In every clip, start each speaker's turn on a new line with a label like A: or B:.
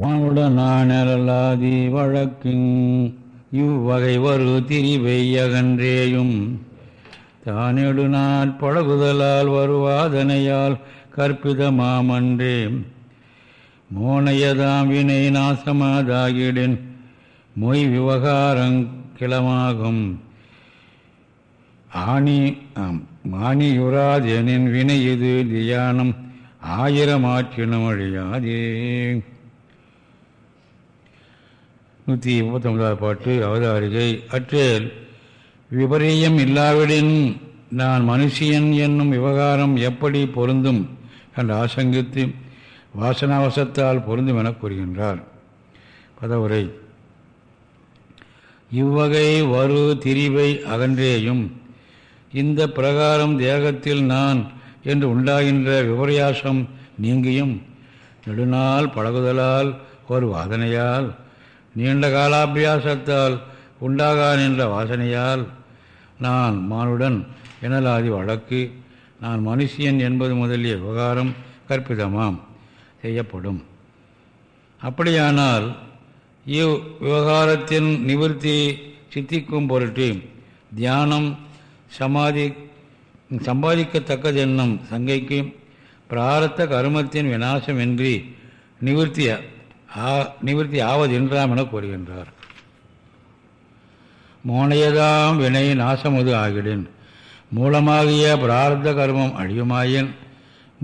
A: வானுடனானலாதி வழக்கின் இவ்வகை வரு திரிவையகன்றேயும் தானெடுநாள் பழகுதலால் வருவாதனையால் கற்பிதமாமன்றே மோனையதாம் வினை நாசமாதாகிடன் மொய் விவகாரங்கிளமாகும் ஆணி மாணியுராதெனின் வினை இது தியானம் ஆயிரம் ஆற்றினம் அழியாதே. நூற்றி முப்பத்தொன்பதாவது பாட்டு அவதாரிகை. அற்றேல் விபரீயம் இல்லாவிடின் நான் மனுஷியன் என்னும் விவகாரம் எப்படி பொருந்தும் என்று ஆசங்கித்து வாசனாவசத்தால் பொருந்தும் என கூறுகின்றார். பதவுரை. இவ்வகை வரு திரிவை அகன்றேயும் இந்த பிரகாரம் தேகத்தில் நான் என்று உண்டாகின்ற விபரியாசம் நீங்கியும் நெடுநாள் பழகுதலால் ஒரு வாதனையால் நீண்ட காலாபியாசத்தால் உண்டாகா நின்ற வாசனையால் நான் மானுடன் எனலாதி வழக்கு நான் மனுஷியன் என்பது முதலிய விவகாரம் கற்பிதமாம் செய்யப்படும். அப்படியானால் இவ் விவகாரத்தின் நிவர்த்தி சித்திக்கும் பொருட்டு தியானம் சமாதி சம்பாதிக்கத்தக்கதென்னும் சங்கைக்கு பிராரத்த கருமத்தின் விநாசமின்றி நிவர்த்தி நிவர்த்தி ஆவதென்றாம் என கூறுகின்றார். மோனையதாம் வினை நாசமுது ஆகிடின். மூலமாகிய பிரார்த்த கர்மம் அழியுமாயின்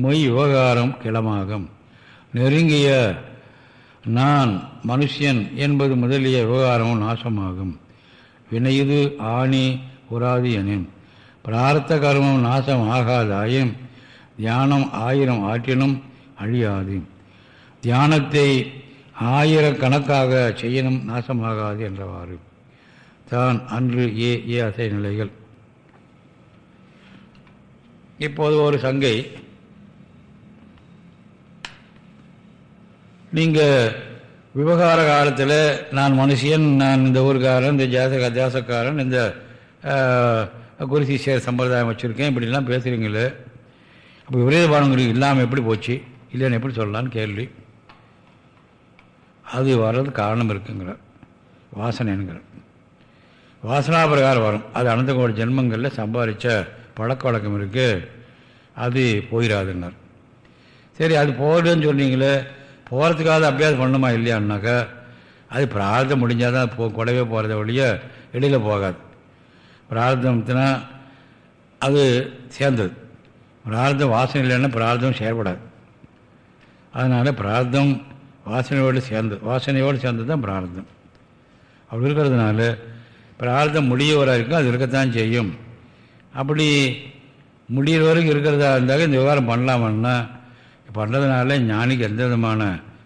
A: மொய் விவகாரம் கிளமாகும். நெருங்கிய நான் மனுஷன் என்பது முதலிய விவகாரமும் நாசமாகும். வினையுது ஆணி உராது எனின். பிரார்த்த கர்மம் நாசம் ஆகாதாயும் தியானம் ஆயிரம் ஆற்றினும் அழியாது தியானத்தை ஆயிரக்கணக்காக செய்யணும் நாசமாகாது என்றவாறு. தான் அன்று ஏ ஏ அசை நிலைகள். இப்போது ஒரு சங்கை. நீங்கள் விவகார காலத்தில் நான் மனுஷியன் நான் இந்த ஊருக்காரன் இந்த ஜாசக தேசக்காரன் இந்த குருசிஷியர் சம்பிரதாயம் வச்சுருக்கேன் இப்படிலாம் பேசுகிறீங்களே அப்போ விபரீத பானங்களுக்கு இல்லாமல் எப்படி போச்சு? இல்லைன்னு எப்படி சொல்லலான்னு கேள்வி. அது வர்றது காரணம் இருக்குங்கிற வாசனைங்கிற வாசனா பிரகாரம் வரும். அது அனந்த கோடி ஜென்மங்களில் சம்பாதிச்ச பழக்க வழக்கம் இருக்குது அது போயிடாதுன்னார் சரி அது போயிடுன்னு சொன்னீங்களே போகிறதுக்காக அபியாசம் பண்ணுமா இல்லையான்னாக்கா அது பிரார்த்தம் முடிஞ்சால் தான் போ கூடவே போகிறத வழியே வெளியில் போகாது. பிரார்த்தம்னா அது சேர்ந்தது. பிரார்த்தம் வாசனை இல்லைன்னா பிரார்த்தம் செயல்படாது. அதனால் பிரார்த்தம் வாசனையோடு சேர்ந்து வாசனையோடு சேர்ந்தது தான் பிரார்த்தம். அப்படி இருக்கிறதுனால பிரார்த்தம் முடிய வரைக்கும் அது இருக்கத்தான் செய்யும். அப்படி முடிகிற வரைக்கும் இருக்கிறதா இருந்தாக்க இந்த விவகாரம் பண்ணலாமன்னா பண்ணுறதுனால ஞானிக்கு எந்த விதமான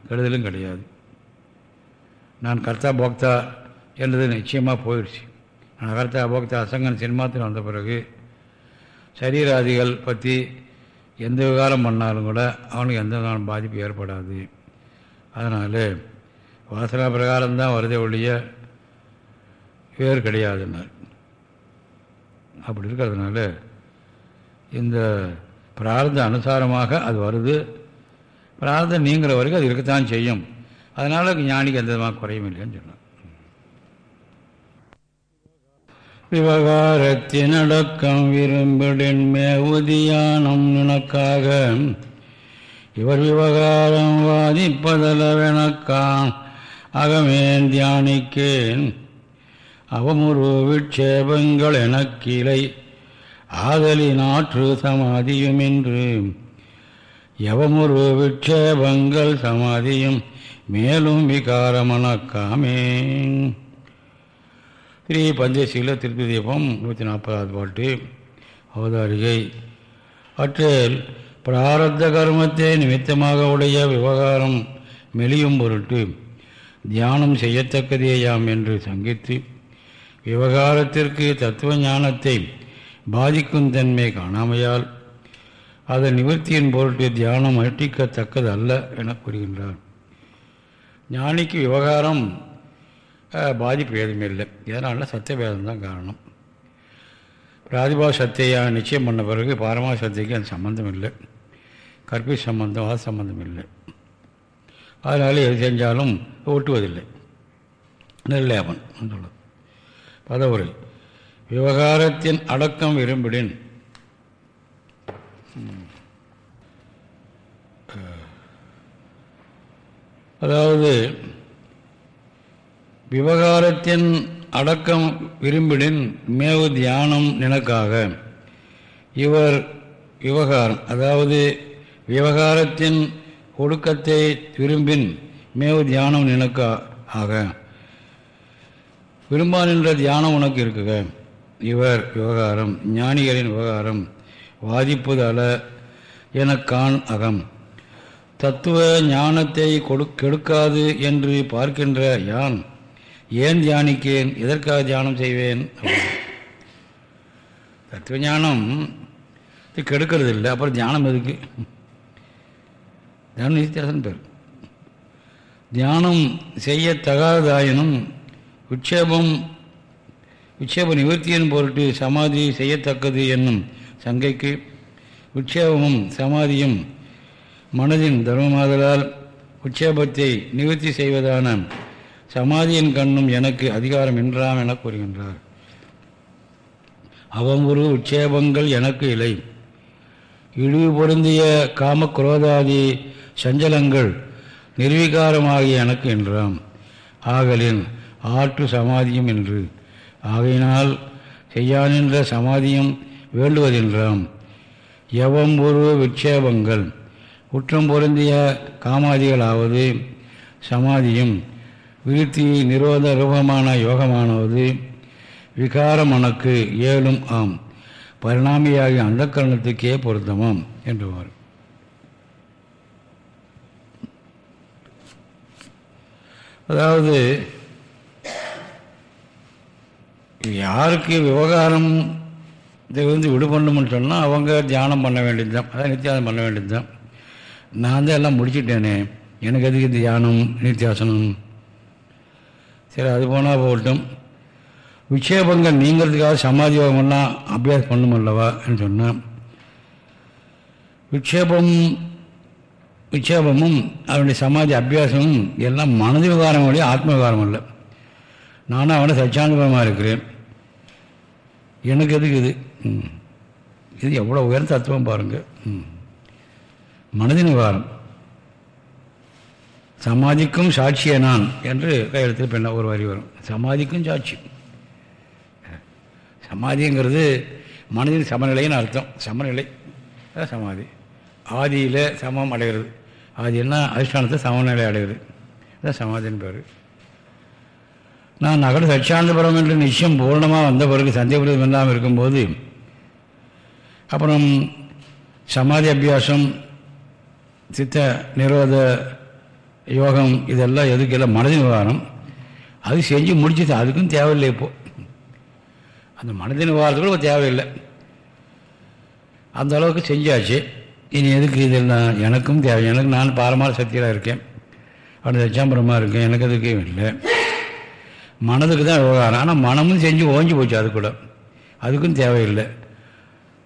A: கெடுதலும் கிடையாது. நான் கர்த்தா போக்தா என்றது நிச்சயமாக போயிடுச்சு நான் கர்த்தா போக்தா அசங்கன் சினிமாத்தில் வந்த பிறகு சரீராதிகள் பற்றி எந்த விவகாரம் பண்ணாலும் கூட அவனுக்கு எந்த விதமான பாதிப்பு ஏற்படாது. அதனால் வாசனா பிரகாரம்தான் வருதே ஒழிய வேறு கிடையாதுன்னார். அப்படி இருக்கிறதுனால இந்த பிரார்த்த அனுசாரமாக அது வருது. பிரார்த்தம் நீங்கிற வரைக்கும் அது இருக்கத்தான் செய்யும். அதனால் ஞானிக்கு எந்த விதமாக குறையும் இல்லைன்னு சொன்னார். விவகாரத்தினடக்கம் விரும்பிடின் மேவுதியானம் நினக்காக இவர் விவகாரம் வாதிப்பதலவெனக்கான் அகமேன் தியானிக்கேன். அவமுரு விட்சேபங்கள் எனக்கிளை ஆதலினாற்று சமாதியுமின்று எவமுரு விட்சேபங்கள் சமாதியும் மேலும் விகாரமனக்காமே ஸ்ரீ பஞ்சசீல திருப்பதி தீபம் நூற்றி நாற்பதாவது பாட்டு அவதாரிகை. அற்றேல் பிராரத்த கர்மத்தை நிமித்தமாக உடைய விவகாரம் மெலியும் பொருட்டு தியானம் செய்யத்தக்கதேயாம் என்று சங்கித்து விவகாரத்திற்கு தத்துவ ஞானத்தை பாதிக்கும் தன்மை காணாமையால் அதன் நிவர்த்தியின் பொருட்டு தியானம் அட்டிக்கத்தக்கது அல்ல என கூறுகின்றார். ஞானிக்கு விவகாரம் பாதிப்பு எதுவுமே இல்லை இதனால் சத்தியவேதம் தான் காரணம். பிராதிபா சத்தையாக நிச்சயம் பண்ண பிறகு பாரமா சத்தியக்கு அந்த சம்பந்தம் இல்லை கற்பி சம்பந்தம் அது சம்பந்தம் இல்லை. அதனால் எது செஞ்சாலும் ஒட்டுவதில்லை நெல்லேபன் சொல்லுது பதவுரை. விவகாரத்தின் அடக்கம் விரும்பிடின் அதாவது விவகாரத்தின் அடக்கம் விரும்பிடின் மேவு தியானம் நினக்காக. இவர் விவகாரம் அதாவது விவகாரத்தின் ஒழுக்கத்தை விரும்பின் மேவு தியானம் நினக்க ஆக. விரும்பா நின்ற தியானம் உனக்கு இருக்குக. இவர் விவகாரம் ஞானிகளின் விவகாரம் வாதிப்பது அல்ல எனக்கான் அகம். தத்துவ ஞானத்தை கொடு கெடுக்காது என்று பார்க்கின்ற யான் ஏன் தியானிக்கேன் எதற்காக தியானம் செய்வேன்? தத்துவ ஞானம் கெடுக்கிறது இல்லை அப்புறம் தியானம் எதுக்கு? தியானம் நித்தியாசன் பேர். தியானம் செய்யத்தகாததாயினும் விட்சேபம் விட்சேப நிவர்த்தியின் பொருட்டு சமாதி செய்யத்தக்கது என்னும் சங்கைக்கு உட்சேபமும் சமாதியும் மனதின் தர்மமாதலால் உட்சேபத்தை நிவர்த்தி செய்வதான சமாதியின் கண்ணும் எனக்கு அதிகாரம் என்றாம் என கூறுகின்றார். அவங்குரு உட்சேபங்கள் எனக்கு இல்லை இழிவு பொருந்திய காமக்ரோதாதி சஞ்சலங்கள் நிர்வீகாரமாகிய எனக்கு என்றாம். ஆகலின் ஆற்று சமாதியும் என்று. ஆகையினால் செய்யானின்ற சமாதியும் வேண்டுவதென்றாம். எவம் ஒரு விட்சேபங்கள். குற்றம் பொருந்திய காமாதிகளாவது சமாதியும் விருத்தி நிரோத ரூபமான யோகமானது விகாரமனக்கு ஏழும் ஆம். பரிணாமியாகிய அந்த கரணத்துக்கே பொருத்தமாம் என்றுவார். அதாவது யாருக்கு விவகாரம் வந்து விடு பண்ணணும்னு சொன்னால் அவங்க தியானம் பண்ண வேண்டியது தான் அதான் நித்தியாசனம் பண்ண வேண்டியது தான் நான் தான் எல்லாம் முடிச்சுட்டேனே. எனக்கு எதுக்கு தியானம் நித்தியாசனம்? சரி அது போனால் போகட்டும். விட்சேபங்கள் நீங்கிறதுக்காக சமாதி யோகம்லாம் அபியாசம் பண்ணுமல்லவா என்று சொன்னால் விட்சேபம் விட்சேபமும் அவனுடைய சமாதி அபியாசமும் எல்லாம் மனது விவகாரம் வழி ஆத்ம விவகாரம் இல்லை நானும் அவனை சச்சானுபவமாக இருக்கிறேன். எனக்கு எதுக்கு இது? இது எவ்வளோ உயர்ந்த தத்துவம் பாருங்கள் மனதின் விவகாரம் சமாதிக்கும் சாட்சியே நான் என்று கையெழுத்தில் பெண்ண ஒரு வரி வரும். சமாதிக்கும் சாட்சி. சமாதிங்கிறது மனதின் சமநிலைன்னு அர்த்தம். சமநிலை. சமாதி. ஆதியில் சமம் அடைகிறது. ஆதினா அதிஷ்டானத்தை சமநிலை அடைகிறது. அதான் சமாதின் பேர். நான் நகர சச்சாந்தபுரம் என்று நிச்சயம் பூர்ணமாக வந்த பிறகு சந்தேகபுரம் இல்லாமல் இருக்கும்போது அப்புறம் சமாதி அபியாசம் சித்த நிரோத யோகம் இதெல்லாம் எதுக்கெல்லாம் மனதின் விவகாரம். அது செஞ்சு முடிச்சது அதுக்கும் தேவையில்லை இப்போது அந்த மனதின் விவகாரத்துக்கு தேவையில்லை. அந்த அளவுக்கு செஞ்சாச்சு. இனி எதுக்கு இதெல்லாம் எனக்கும் தேவை. எனக்கு நான் பாரமார சக்தியாக இருக்கேன். அப்படி தச்சாம்பரமாக இருக்கேன். எனக்கு எதுக்கே? இல்லை. மனதுக்கு தான் விவகாரம். ஆனால் மனமும் செஞ்சு ஓஞ்சி போச்சு அது கூட. அதுக்கும் தேவையில்லை.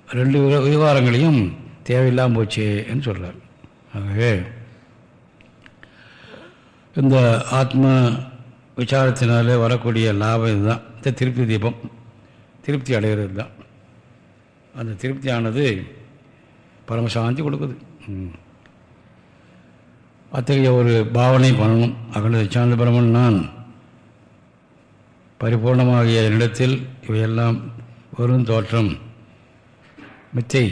A: ரெண்டு விவகாரங்களையும் தேவையில்லாமல் போச்சுன்னு சொல்கிறார் ஆகவே இந்த ஆத்ம விசாரத்தினால வரக்கூடிய லாபம் இதுதான். இந்த திருப்தி தீபம். திருப்தி அடைகிறது தான் அந்த திருப்தியானது பரமசாந்தி கொடுக்குது. அத்தகைய ஒரு பாவனை பண்ணணும். அகண்ட சாந்த பிரமன் நான். பரிபூர்ணமாகிய என்னிடத்தில் இவையெல்லாம் வரும் தோற்றம். மித்தை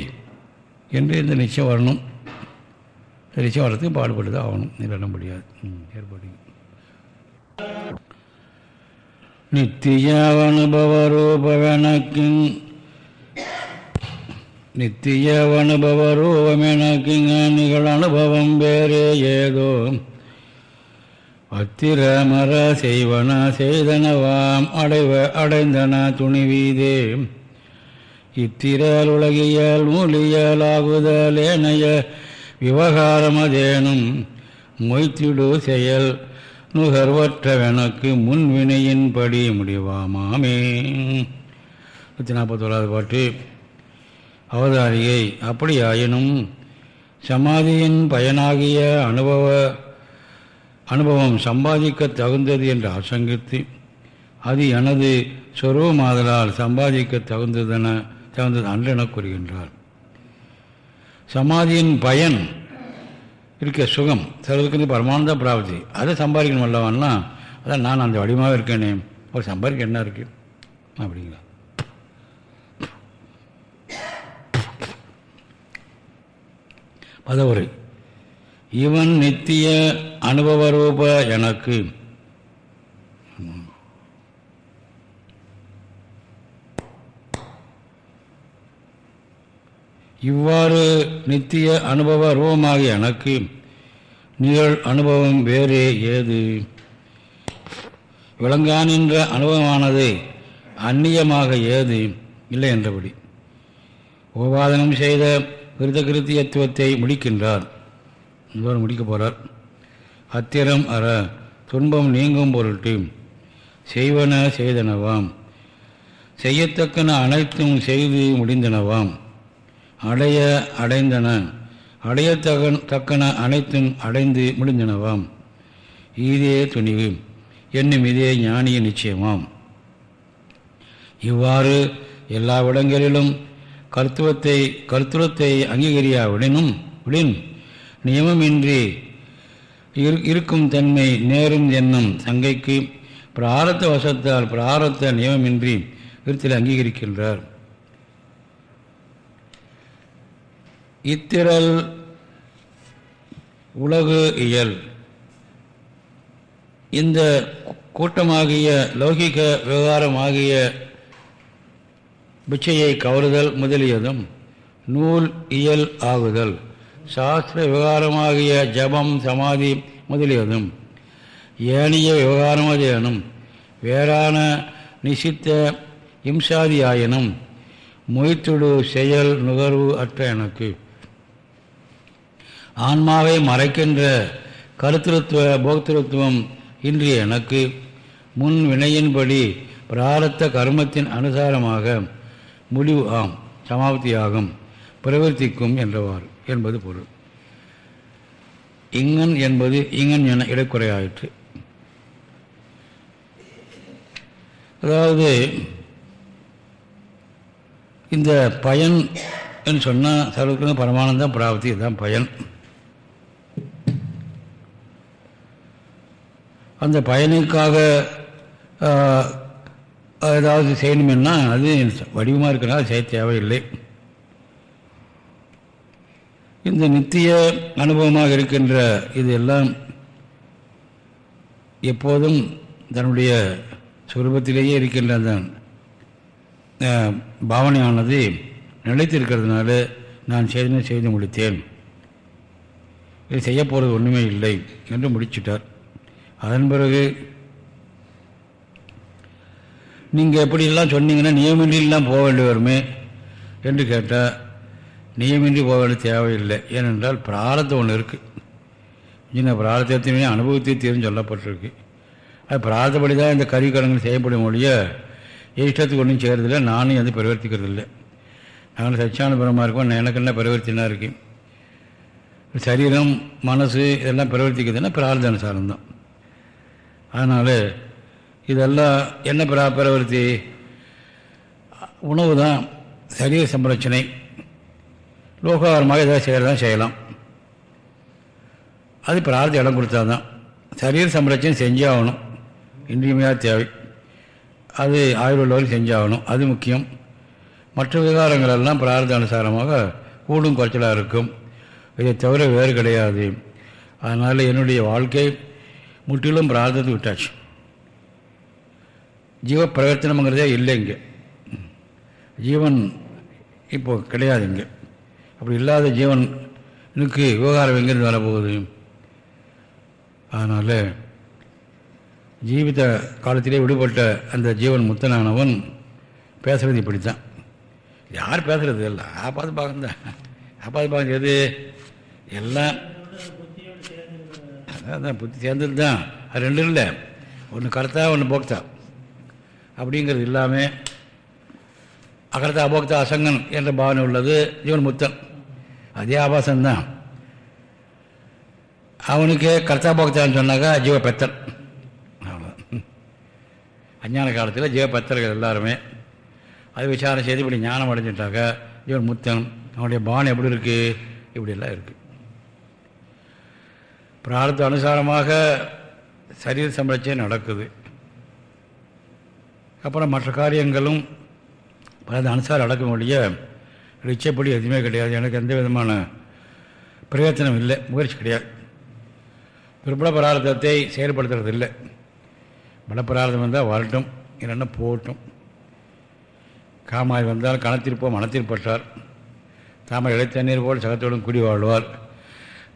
A: என்று இந்த நிச்சயம் வரணும். நிச்சயம் வரத்துக்கு பாடுபட்டு தான் ஆகணும் இல்லைன்னா முடியாது. ஏற்பாடு. நித்தியவனுபவரூபவனக்கின் நித்தியவனுபவரூபமெனக்கிங்க நிகழ் அனுபவம் வேறே ஏதோ. அத்திரமர செய்வன செய்தனவாம் அடைவ அடைந்தன துணிவீதே. இத்திரல் உலகியல் மூலியல் ஆகுதல் ஏனைய விவகாரமதேனும் மொய்த்திடு செயல் நுகர்வற்றவனுக்கு முன்வினையின்படி முடிவாமாமே. நூற்றி நாற்பத்தோராது பாட்டு. அவதாரியை அப்படியாயினும் சமாதியின் பயனாகிய அனுபவ அனுபவம் சம்பாதிக்க தகுந்தது என்று ஆசங்கித்து அது எனது சொருவமாதலால் சம்பாதிக்க தகுந்ததென தகுந்தது அன்றென கூறுகின்றார். சமாதியின் பயன் இருக்க சுகம் சிலருக்கு பரமானந்த பிராப்தி. அதை சம்பாதிக்கணும் அல்லவான்னா அதான் நான் அந்த வடிவமாக இருக்கேனே. ஒரு சம்பாதிக்க என்ன இருக்கு? அப்படிங்களா பதவுரை. இவன் நித்திய அனுபவரூப எனக்கு. இவ்வாறு நித்திய அனுபவ ரூபமாகிய எனக்கு. நிகழ் அனுபவம் வேறு ஏது? விளங்கானின்ற அனுபவமானது அந்நியமாக ஏது? இல்லை என்றபடி. உபாதனம் செய்த விருதகிருத்தியத்துவத்தை முடிக்கின்றார். இவர் முடிக்க போகிறார் அத்திரம் அற துன்பம் நீங்கும் பொருட்டு செய்வன செய்தனவாம். செய்யத்தக்கன அனைத்தும் செய்து முடிந்தனவாம். அடைய அடைந்தன அடையத்தகன் தக்கன அனைத்தும் அடைந்து முடிந்தனவாம். இதே துணிவு என்னும் இதே ஞானிய நிச்சயமாம். இவ்வாறு எல்லா இடங்களிலும் கருத்துவத்தை கருத்துவத்தை அங்கீகரியாவிடனும் விடின். நியமமின்றி இருக்கும் தன்மை நேரும் என்னும் சங்கைக்கு பிராரத்த வசத்தால் பிராரத்த நியமமின்றி விருத்தில் அங்கீகரிக்கின்றார். இத்திரல் உலகு இயல். இந்த கூட்டமாகிய லௌகிக விவகாரமாகிய பிச்சையை கவருதல் முதலியதும் நூல் இயல் ஆகுதல். சாஸ்திர விவகாரமாகிய ஜபம் சமாதி முதலியதும் ஏனைய விவகாரமதேனும் வேறான நிசித்த இம்சாதியாயினும் மொய்த்துடு செயல் நுகர்வு அற்ற எனக்கு. ஆன்மாவை மறைக்கின்ற கருத்திருத்துவ போக்திருத்துவம் இன்றி எனக்கு. முன் வினையின்படி பிராரத்த கர்மத்தின் அனுசாரமாக முடிவு ஆம் சமாப்தியாகும் பிரவர்த்திக்கும் என்றவாறு என்பது பொருள். இங்கன் என்பது இங்கன் என இடக்குறையாயிற்று. அதாவது இந்த பயன் என்று சொன்னால் சர்வக்கு பரமானந்தம் பிராப்தி இதுதான் பயன். அந்த பயனுக்காக ஏதாவது செய்யணுமென்னா அது வடிவமாக இருக்கிறனால செய்ய தேவையில்லை. இந்த நித்திய அனுபவமாக இருக்கின்ற இது எல்லாம் எப்போதும் தன்னுடைய சுரூபத்திலேயே இருக்கின்ற அந்த பாவனையானது நிலைத்திருக்கிறதுனால நான் செய்தன செய்து முடித்தேன். இது செய்ய போகிறது ஒன்றுமே இல்லை என்று முடிச்சிட்டார். அதன் பிறகு நீங்கள் எப்படிலாம் சொன்னீங்கன்னா நியமின்றிலாம் போக வேண்டி வருமே? என்று கேட்டால் நியமின்றி போக வேண்டிய தேவையில்லை. ஏனென்றால் பிராரத்தம் ஒன்று இருக்குது இந்த பிராரத்தத்தையுமே அனுபவத்தை தீர்ந்து சொல்லப்பட்டிருக்கு. அது பிரார்த்தப்படி தான் இந்த கருவிக்கடங்கள் செய்யப்படும் ஒழிய இஷ்டத்துக்கு ஒன்றும் செய்கிறதில்ல நானும் எதுவும் பரிவர்த்திக்கிறது இல்லை நாங்கள் சச்சியானபுரமாக இருக்கோம் எனக்கு என்ன பரிவர்த்தினா இருக்கு? சரீரம் மனசு இதெல்லாம் பிரவர்த்திக்கிறதுனா பிரார்த்தனுசாரம் தான் அதனால் இதெல்லாம் என்ன பிரா பிரவர்த்தி? உணவு தான் சரீர சம்ரட்சணை லோகாரமாக ஏதாவது செய்யறதான் செய்யலாம். அது பிரார்த்த இடம் கொடுத்தா தான் சரீர சம்ரட்சணை செஞ்சாகணும் இன்றியமையாக தேவை. அது ஆயுர்வேதம் செஞ்சாகணும் அது முக்கியம். மற்ற விவகாரங்கள் எல்லாம் பிரார்த்த அனுசாரமாக கூடும் குறைச்சலாக இருக்கும். இதை தவிர வேறு கிடையாது. அதனால் என்னுடைய வாழ்க்கை முற்றிலும் பிரார்த்தத்தை விட்டாச்சு. ஜீவ பிரவர்த்தனம்ங்கிறதே இல்லை இங்கே. ஜீவன் இப்போ கிடையாது இங்கே. அப்படி இல்லாத ஜீவனுக்கு விவகாரம் எங்கேருந்து வரப்போகுது? அதனால் ஜீவித காலத்திலே விடுபட்ட அந்த ஜீவன் முத்தனானவன் பேசுகிறது இப்படித்தான். யார் பேசுகிறது இல்லை ஆ பார்த்து பார்க்கந்தான் ஆ பார்த்து பார்க்க எது? எல்லாம் அதான் புத்தி சேர்ந்தது தான் அது ரெண்டு இல்லை. ஒன்று கர்த்தா ஒன்று போக்தா. அப்படிங்கிறது இல்லாமல் அகர்த்த அபோக்தா அசங்கன் என்ற பாவனை உள்ளது. ஜீவன் முத்தன். அதே ஆபாசம்தான். அவனுக்கு கர்த்தா போக்தான்னு சொன்னாக்கா ஜீவ பெத்தல் அவ்வளோதான் அஞ்ஞான காலத்தில் ஜீவபெத்தர்கள் எல்லாருமே அது விசாரணை செய்து இப்படி ஞானம் அடைஞ்சிட்டாக்கா ஜீவன் முத்தன். அவனுடைய பானம் எப்படி இருக்குது இப்படியெல்லாம் இருக்குது பிரார்த்த அனுசாரமாக சரீர சம்பளச்சே நடக்குது. அப்புறம் மற்ற காரியங்களும் அது அனுசாரம் அடக்கும் ஒழிய இச்சைப்படி எதுவுமே கிடையாது. எனக்கு எந்த விதமான பிரயோஜனம் இல்லை. முயற்சி கிடையாது. பிற்பட பிரார்த்தத்தை செயல்படுத்துறது இல்லை. பலப்பிரார்த்தம் வந்தால் வரட்டும். இல்லைன்னா போகட்டும். காமாய் வந்தால் கணத்திற்போ மனத்திற்பட்டார் தாமரை இடைத்தண்ணீர் போல் சகத்தோடும் குடி வாழ்வார்.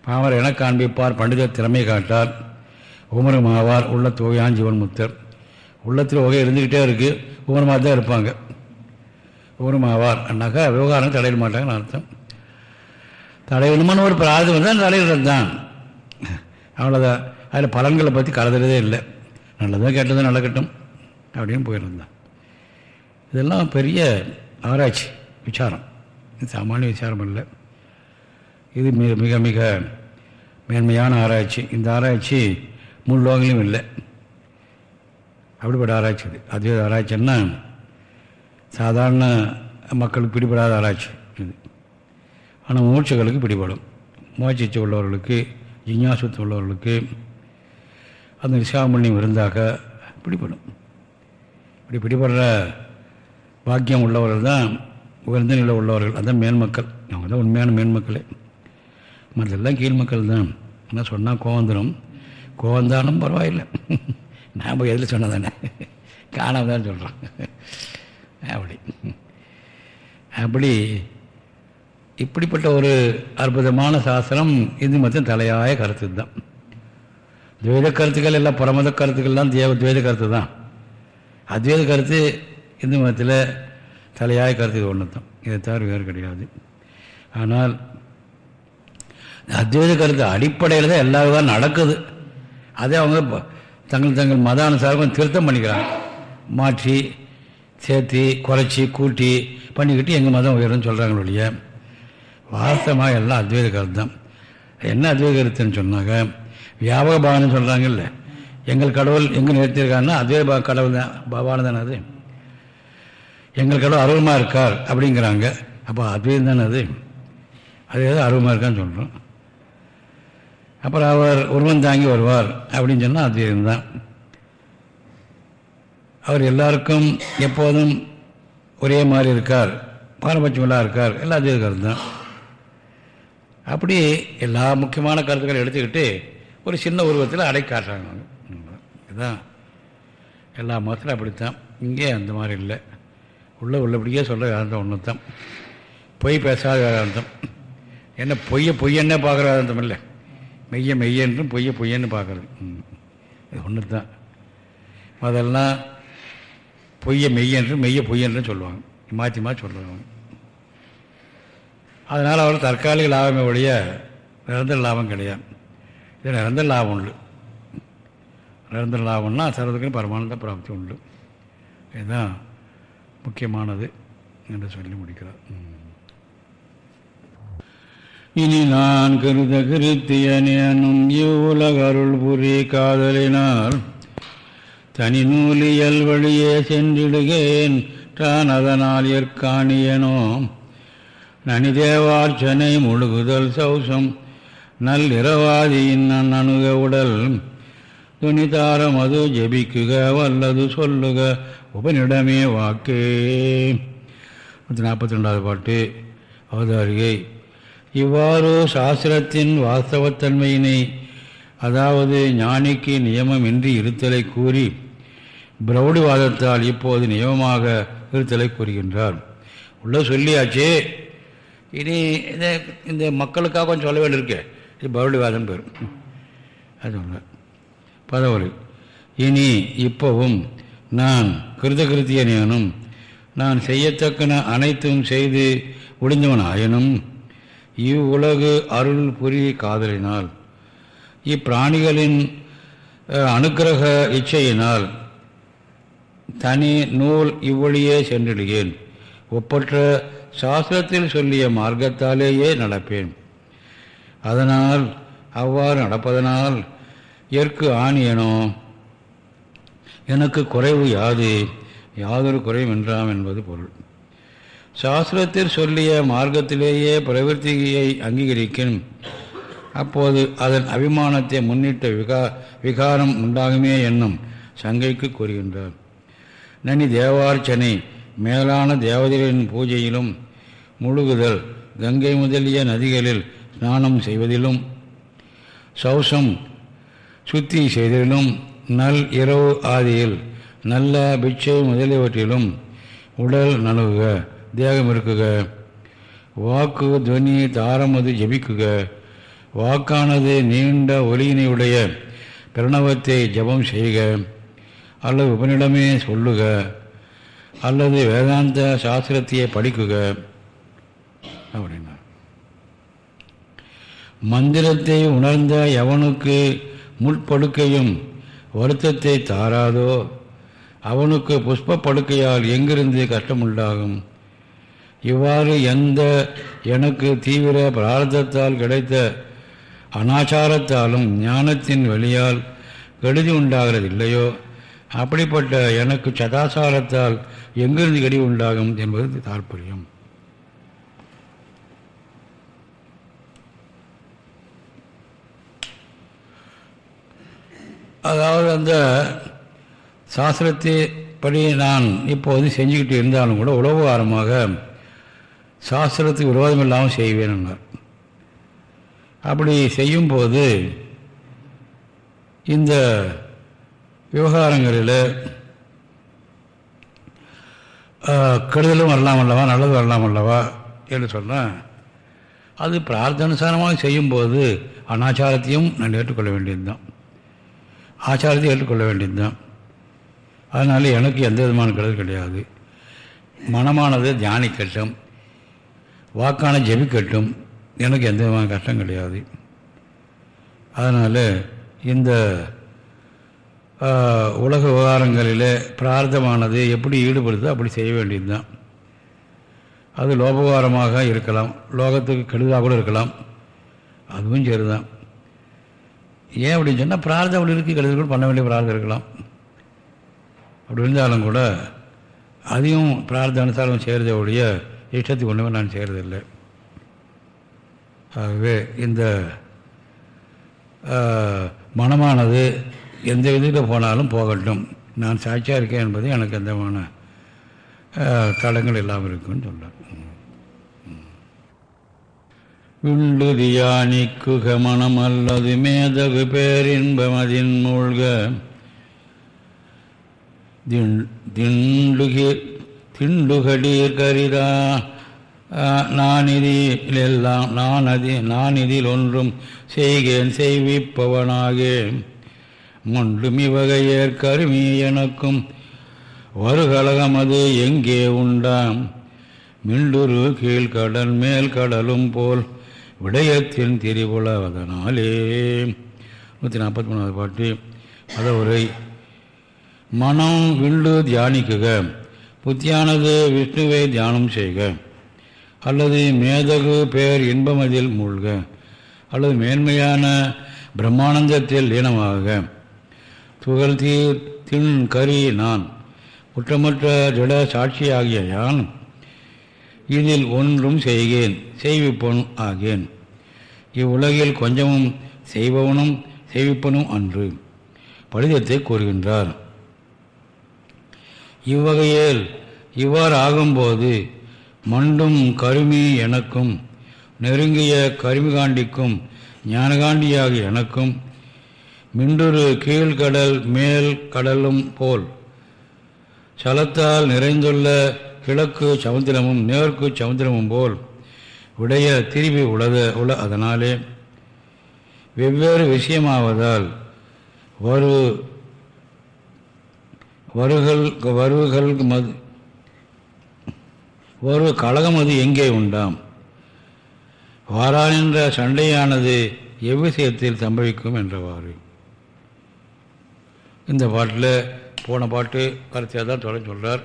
A: பாமர் என காண்பிப்பார் பண்டித திறமை காட்டார். உமரமாவார் உள்ள தோயான் ஜீவன் முத்தர். உள்ளத்தில் உகை இருந்துக்கிட்டே இருக்குது ஊனமாக தான் இருப்பாங்க. ஊனமாவார் ஆவார் அண்ணாக்கா விவகாரம் தடையிட மாட்டாங்கன்னு அர்த்தம். தடையணுமான ஒரு பிரார்த்தம் வந்தால் தலையிடுறது தான். அவ்வளோதான் அதில் பலன்களை பற்றி கலதுறதே இல்லை. நல்லதும் கெட்டதும் நடக்கட்டும் அப்படின்னு போயிருந்தான். இதெல்லாம் பெரிய ஆராய்ச்சி விசாரம். இது சாமானிய விசாரம் இல்லை இது மிக மிக மிக மேன்மையான ஆராய்ச்சி. இந்த ஆராய்ச்சி முழு லோகங்களையும் இல்லை. அப்படிப்பட்ட ஆராய்ச்சி இது அத்வைத ஆராய்ச்சின்னா சாதாரண மக்களுக்கு பிடிபடாத ஆராய்ச்சி இது. ஆனால் மூச்சுகளுக்கு பிடிபடும். மூச்சிச்சு உள்ளவர்களுக்கு ஜிஞ்ஞாசுத்து உள்ளவர்களுக்கு அந்த விசாமண்யம் இருந்தாக்க பிடிபடும். இப்படி பிடிபடுற பாக்கியம் உள்ளவர்கள் தான் உயர்ந்த நிலை உள்ளவர்கள். அதுதான் மேன்மக்கள் அவங்க தான் உண்மையான மேன்மக்களே மற்றெல்லாம் கீழ்மக்கள் தான் என்ன சொன்னால் கோவந்தனம் கோவந்தானும் பரவாயில்லை. நாம் எதில் சொன்னதானே காணாமல் தான் சொல்கிறோம் அப்படி. அப்படி இப்படிப்பட்ட ஒரு அற்புதமான சாஸ்திரம் இந்து மதத்தின் தலையாய கருத்து தான். துவைத கருத்துக்கள் எல்லாம் புறமத கருத்துக்கள்லாம் தேவ துவைத கருத்து தான். அத்வைத கருத்து இந்து மதத்தில் தலையாய கருத்து இது ஒன்று தான் இதை தவிர வேறு கிடையாது. ஆனால் அத்வைத கருத்து அடிப்படையில் தான் எல்லா விதம் நடக்குது. அதே அவங்க தங்கள் தங்கள் மத அனுசாரம் திருத்தம் பண்ணிக்கிறாங்க. மாற்றி சேர்த்து குறைச்சி கூட்டி பண்ணிக்கிட்டு எங்கள் மதம் உயரும்னு சொல்கிறாங்களுடைய வாஸ்தவமாக எல்லாம் அத்வைத கருத்து தான் என்ன அத்வைத கருத்துன்னு சொன்னாங்க வியாபக பாவனை சொல்கிறாங்கல்ல எங்கள் கடவுள் எங்கே நிறுத்தியிருக்காருன்னா அத்வைத கடவுள் தான் பகவான் தானே அது. எங்கள் கடவுள் அருவமாக இருக்கார் அப்படிங்கிறாங்க. அப்போ அத்வைதம் தானே அது. அது எதாவது அருவமாக இருக்கான்னு சொல்கிறோம் அப்புறம் அவர் உருவம் தாங்கி வருவார் அப்படின்னு சொன்னால் அத்வைதம் தான் அவர் எல்லாருக்கும் எப்போதும் ஒரே மாதிரி இருக்கார் பாரபட்சமெல்லாம் இருக்கார் எல்லா அத்வைத தான் அப்படி எல்லா முக்கியமான கருத்துக்களை எடுத்துக்கிட்டு ஒரு சின்ன உருவத்தில் அடை காட்டுறாங்க இதுதான். எல்லா மதத்திலும் அப்படித்தான். இங்கே அந்த மாதிரி இல்லை. உள்ள உள்ளபடியே சொல்ல வேதாந்தம் ஒன்று தான் பொய் பேசாத வேதாந்தம் என்ன பொய்ய பொய்யன்னே பார்க்குற வேதாந்தம் இல்லை. மெய்ய மெய்யன்றும் பொய்ய பொய்யன்னு பார்க்குறது. இது ஒன்று தான். அதெல்லாம் பொய்ய மெய்யென்றும் மெய்ய பொய்யன்றும் சொல்லுவாங்க. மாற்றி மாற்றி சொல்லுவாங்க அதனால் அவள் தற்காலிக லாபமே ஒழிய நிரந்தர லாபம் கிடையாது. இது நிரந்தர லாபம் உண்டு. நிரந்தர லாபம்னா சர்வதுக்கு பரமானந்த பிராப்தி உண்டு. இதுதான் முக்கியமானது என்று சொல்லி முடிக்கிறார். இனி நான் கருத கிருத்தியனும் இவ்வுலக அருள் புரி காதலினால் தனி நூலியல் வழியே சென்றிடுகேன். தான் அதனால் ஏற்காணியனோ நனிதேவார்ச்சனை முழுகுதல் சௌசம். நல்லிரவாதியின் நன் அணுக உடல். துணிதாரம் அது ஜபிக்குக வல்லது சொல்லுக உபனிடமே வாக்கே. நூற்றி நாற்பத்தி ரெண்டாவது பாட்டு அவதாரிகை. இவ்வாறு சாஸ்திரத்தின் வாஸ்தவத்தன்மையினை அதாவது ஞானிக்கு நியமமின்றி இருத்தலை கூறி பிரௌடிவாதத்தால் இப்போது நியமமாக இருத்தலை கூறுகின்றார். உள்ள சொல்லியாச்சு. இனி இதை இந்த மக்களுக்காக கொஞ்சம் சொல்ல வேண்டியிருக்கு. இது பிரௌடிவாதம் பேர். அது ஒன்று பதவரி. இனி இப்போவும் நான் கிருதகிருத்தியனும் நான் செய்யத்தக்கன அனைத்தும் செய்து ஒளிந்தவன் ஆயினும் இவ்வுலகு அருள் புரிய காதலினால் இப்பிராணிகளின் அனுக்கிரக இச்சையினால் தனி நூல் இவ்வழியே சென்றிடுகேன். ஒப்பற்ற சாஸ்திரத்தில் சொல்லிய மார்க்கத்தாலேயே நடப்பேன். அதனால் அவ்வாறு நடப்பதனால் எற்கு ஆணியனோ? எனக்கு குறைவு யாது? யாதொரு குறையும் என்றாம் என்பது பொருள். சாஸ்திரத்தில் சொல்லிய மார்க்கத்திலேயே பிரவர்த்தியை அங்கீகரிக்கும். அப்போது அதன் அபிமானத்தை முன்னிட்ட விகா விகாரம் உண்டாகுமே என்னும் சங்கைக்கு கூறுகின்றார். நனி தேவார்ச்சனை மேலான தேவதைகளின் பூஜையிலும் முழுகுதல் கங்கை முதலிய நதிகளில் ஸ்நானம் செய்வதிலும் சௌசம் சுத்தி செய்ததிலும் நல் இரவு ஆதியில் நல்ல பிச்சை முதலியவற்றிலும் உடல் நழுவுக. தேகம் இருக்குக. வாக்கு துவனி தாரமது ஜபிக்குக. வாக்கானது நீண்ட ஒலியினையுடைய பிரணவத்தை ஜபம் செய்க. அல்லது உபனிடமே சொல்லுக. அல்லது வேதாந்த சாஸ்திரத்தையே படிக்குக. அப்படின்னா மந்திரத்தை உணர்ந்த எவனுக்கு முட்படுக்கையும் வருத்தத்தை தாராதோ அவனுக்கு புஷ்ப படுக்கையால் எங்கிருந்து கஷ்டமுண்டாகும்? இவ்வாறு எந்த எனக்கு தீவிர பிரார்த்தத்தால் கிடைத்த அனாச்சாரத்தாலும் ஞானத்தின் வழியால் கெடுதி உண்டாகிறது இல்லையோ அப்படிப்பட்ட எனக்கு சதாசாரத்தால் எங்கிருந்து கெடி உண்டாகும் என்பது தாற்பயம். அதாவது அந்த சாஸ்திரத்தை படி நான் இப்போது செஞ்சுக்கிட்டு இருந்தாலும் கூட உலகவாரமாக சாஸ்திரத்துக்கு விரோதம் இல்லாமல் செய்வேன்னார் அப்படி செய்யும்போது இந்த விவகாரங்களில் கெடுதலும் வரலாம் அல்லவா நல்லது வரலாம் அல்லவா என்று சொன்னால் அது பிரார்த்தனுசாரமாக செய்யும்போது அனாச்சாரத்தையும் நான் ஏற்றுக்கொள்ள வேண்டியதுதான். ஆச்சாரத்தையும் ஏற்றுக்கொள்ள வேண்டியதுதான். அதனால் எனக்கு எந்த விதமான கெடுதல் கிடையாது. மனமானது தியானிக்கட்டும். வாக்கான ஜெபிக்கட்டும் எனக்கு எந்த விதமான கஷ்டம் கிடையாது. அதனால் இந்த உலக விவகாரங்களில் பிரார்த்தமானது எப்படி ஈடுபடுதோ அப்படி செய்ய வேண்டியது தான் அது லோபகாரமாக இருக்கலாம். லோகத்துக்கு கெடுதாக கூட இருக்கலாம். அதுவும் சரி தான் ஏன் அப்படின்னு சொன்னால் பிரார்த்தம் இருக்குது கெடுதல் கூட பண்ண வேண்டிய பிரார்த்தம் இருக்கலாம். அப்படி இருந்தாலும் கூட அதையும் பிரார்த்த அனுசாரம் செய்கிறத ஒழிய இஷ்டத்துக்கு ஒன்றுமே நான் செய்கிறதில்லை ஆகவே இந்த மனமானது எந்த விதத்தில் போனாலும் போகட்டும். நான் சாட்சியாக இருக்கேன் என்பது எனக்கு எந்தமான தடங்கள் இல்லாமல் இருக்குன்னு சொல்கிறேன் விண்டுதியானிக்குக மனம் அல்லது மேதகு பேரின்பமதின் மூழ்க. திண்டுகி திண்டுகடீர் கரிதா நான் இதிலெல்லாம் நான் அதி நான் ஒன்றும் செய்கேன் செய்விப்பவனாகே. மொண்டும் இவ்வகையேற் கருமி எனக்கும் வருகலகம் அது எங்கே உண்டாம். மிண்டுரு கீழ்கடல் மேல் கடலும் போல் விடயத்தின் திரிபுலவதனாலே. நூற்றி நாற்பத்தி மூணாவது பாட்டு. அதவுரை மனம் விண்டு தியானிக்குக. புத்தியானது விஷ்ணுவை தியானம் செய்க. அல்லது மேதகு பேர் இன்பமதில் மூழ்க. அல்லது மேன்மையான பிரம்மானந்தத்தில் லீனமாக. துகள் தீர் தின் கரி நான். குற்றமற்ற திட சாட்சியாகிய யான் இதில் ஒன்றும் செய்கேன் செய்விப்பன் ஆகேன். இவ்வுலகில் கொஞ்சமும் செய்பவனும் செய்விப்பனும் அன்று. படிதத்தை கூறுகின்றார். இவ்வகையில் இவ்வாறு ஆகும்போது மண்டும் கருமி எனக்கும் நெருங்கிய கருமிகாண்டிக்கும் ஞானகாண்டியாகிய எனக்கும் மின்றுரு கீழ்கடல் மேல் கடலும் போல் சலத்தால் நிறைந்துள்ள கிழக்கு சமுத்திரமும் நேர்க்கு சமுத்திரமும் போல் உடைய திரும்பி உலத உல அதனாலே வெவ்வேறு விஷயமாவதால் ஒரு வருகள் வருகள் மது. ஒரு கழகம் அது எங்கே உண்டாம்? வாரானின்ற சண்டையானது எவ்விசயத்தில் சம்பவிக்கும் என்றவாறு. இந்த பாட்டில் போன பாட்டு கருத்தையாக தான் தொடர்ந்து சொல்கிறார்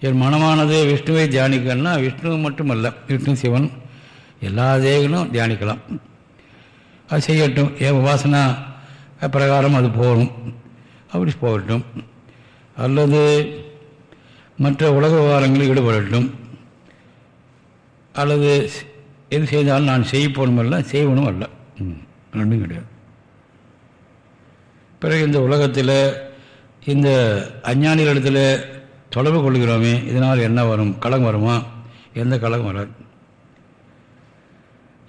A: என் மனமானது விஷ்ணுவை தியானிக்கன்னா விஷ்ணு மட்டுமல்ல விஷ்ணு சிவன் எல்லா தேவனும் தியானிக்கலாம். அது செய்யட்டும். ஏன் உபாசனா பிரகாரம் அது போகணும் அப்படி போகட்டும். அல்லது மற்ற உலக விவகாரங்களில் ஈடுபடட்டும். அல்லது எது செய்தாலும் நான் செய்யப்போனும் அல்ல செய்வனும் அல்ல. ரெண்டும் கிடையாது. பிறகு இந்த உலகத்தில் இந்த அஞ்ஞானிகளிடத்தில் தொடர்பு கொள்கிறோமே இதனால் என்ன வரும்? கலகம் வருமா? எந்த கலகம் வராது.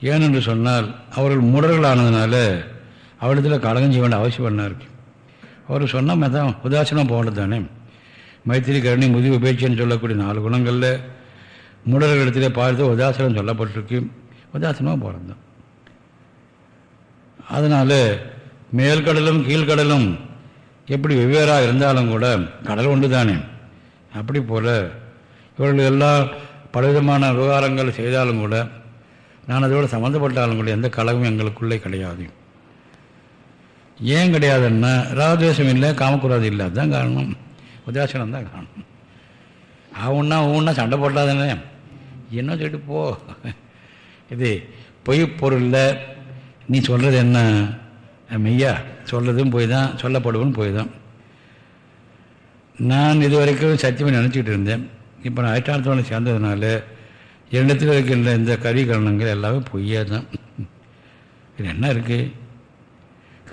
A: ஏனென்று சொன்னால் அவர்கள் முடர்களானதுனால அவரிடத்தில் கலகம் செய்ய வேண்டிய அவசியம் என்ன இருக்கு? அவர் சொன்னால் தான் உதாசனம் போகணும் தானே மைத்திரி கருணை முதிவு பேச்சுன்னு சொல்லக்கூடிய நாலு குணங்களில் மூடர்களிடத்தில் பார்த்து உதாசனம் சொல்லப்பட்டிருக்கு. உதாசனமாக போகிறது தான் அதனால் மேல்கடலும் கீழ்கடலும் எப்படி வெவ்வேறாக இருந்தாலும் கூட கடல் ஒன்று தானே அப்படி போல் இவர்கள் எல்லாம் பலவிதமான விவகாரங்கள் செய்தாலும் கூட நான் அதோடு சம்மந்தப்பட்டாலும் கூட எந்த கலகமும் எங்களுக்குள்ளே கிடையாது. ஏன் கிடையாதுன்னா ராகத்வேஷம் இல்லை காமக்குறாது இல்லை. அதுதான் காரணம். உதாசனம் தான் காரணம். அவன்னா ஊன்னா சண்டை போட்டாதானே என்ன சொல்லிட்டு போ. இது பொய் பொருளில் நீ சொல்கிறது என்ன? மெய்யா சொல்கிறதும் போய் தான் சொல்லப்படுவதும் போய் தான் நான் இது வரைக்கும் சத்தியமாக நினச்சிக்கிட்டு இருந்தேன். இப்போ நான் அதிஷ்டானத்தோடு சேர்ந்ததுனால என்னிடத்தில் இருக்கின்ற இந்த கருவி கரணங்கள் எல்லாமே பொய்யா தான் இது என்ன இருக்குது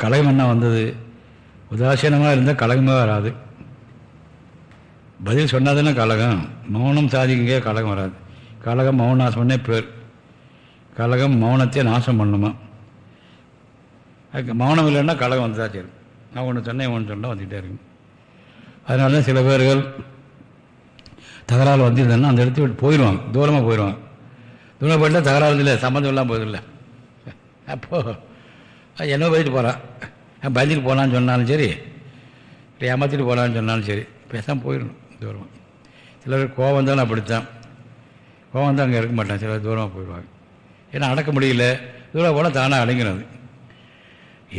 A: கலகம் என்ன வந்தது? உதாசீனமாக இருந்தால் கலகமாக வராது. பதில் சொன்னாதானே கலகம்? மௌனம் சாதிக்குங்க கலகம் வராது. கலகம் மௌன பண்ணே பேர். கலகம் மௌனத்தை நாசம் பண்ணுமா? அதுக்கு மௌனம் இல்லைன்னா கலகம் வந்துதான் சரி நான் ஒன்று சொன்னேன் ஒன்று சொன்னால் வந்துகிட்டே இருக்கும். அதனால தான் சில பேர்கள் தகராறு வந்துருந்தேன்னா அந்த இடத்த விட்டு போயிடுவாங்க தூரமாக போயிடுவாங்க தூரமாக போயிட்டால் தகராறு இல்லை சம்மந்தம் இல்லாமல் போயிடல அப்போது என்ன பதிட்டு போகிறான் பதிலுக்கு போகலான்னு சொன்னாலும் சரி ஏமாற்றிட்டு போகலான்னு சொன்னாலும் சரி பேசாமல் போயிடணும் தூரமாக பேர் கோவம் தான் அப்படித்தான். கோவம் தான் அங்கே இருக்க மாட்டான் சிலர் தூரமாக போயிடுவாங்க. ஏன்னா அடக்க முடியல தூரம் போனால் தானாக அடங்கினது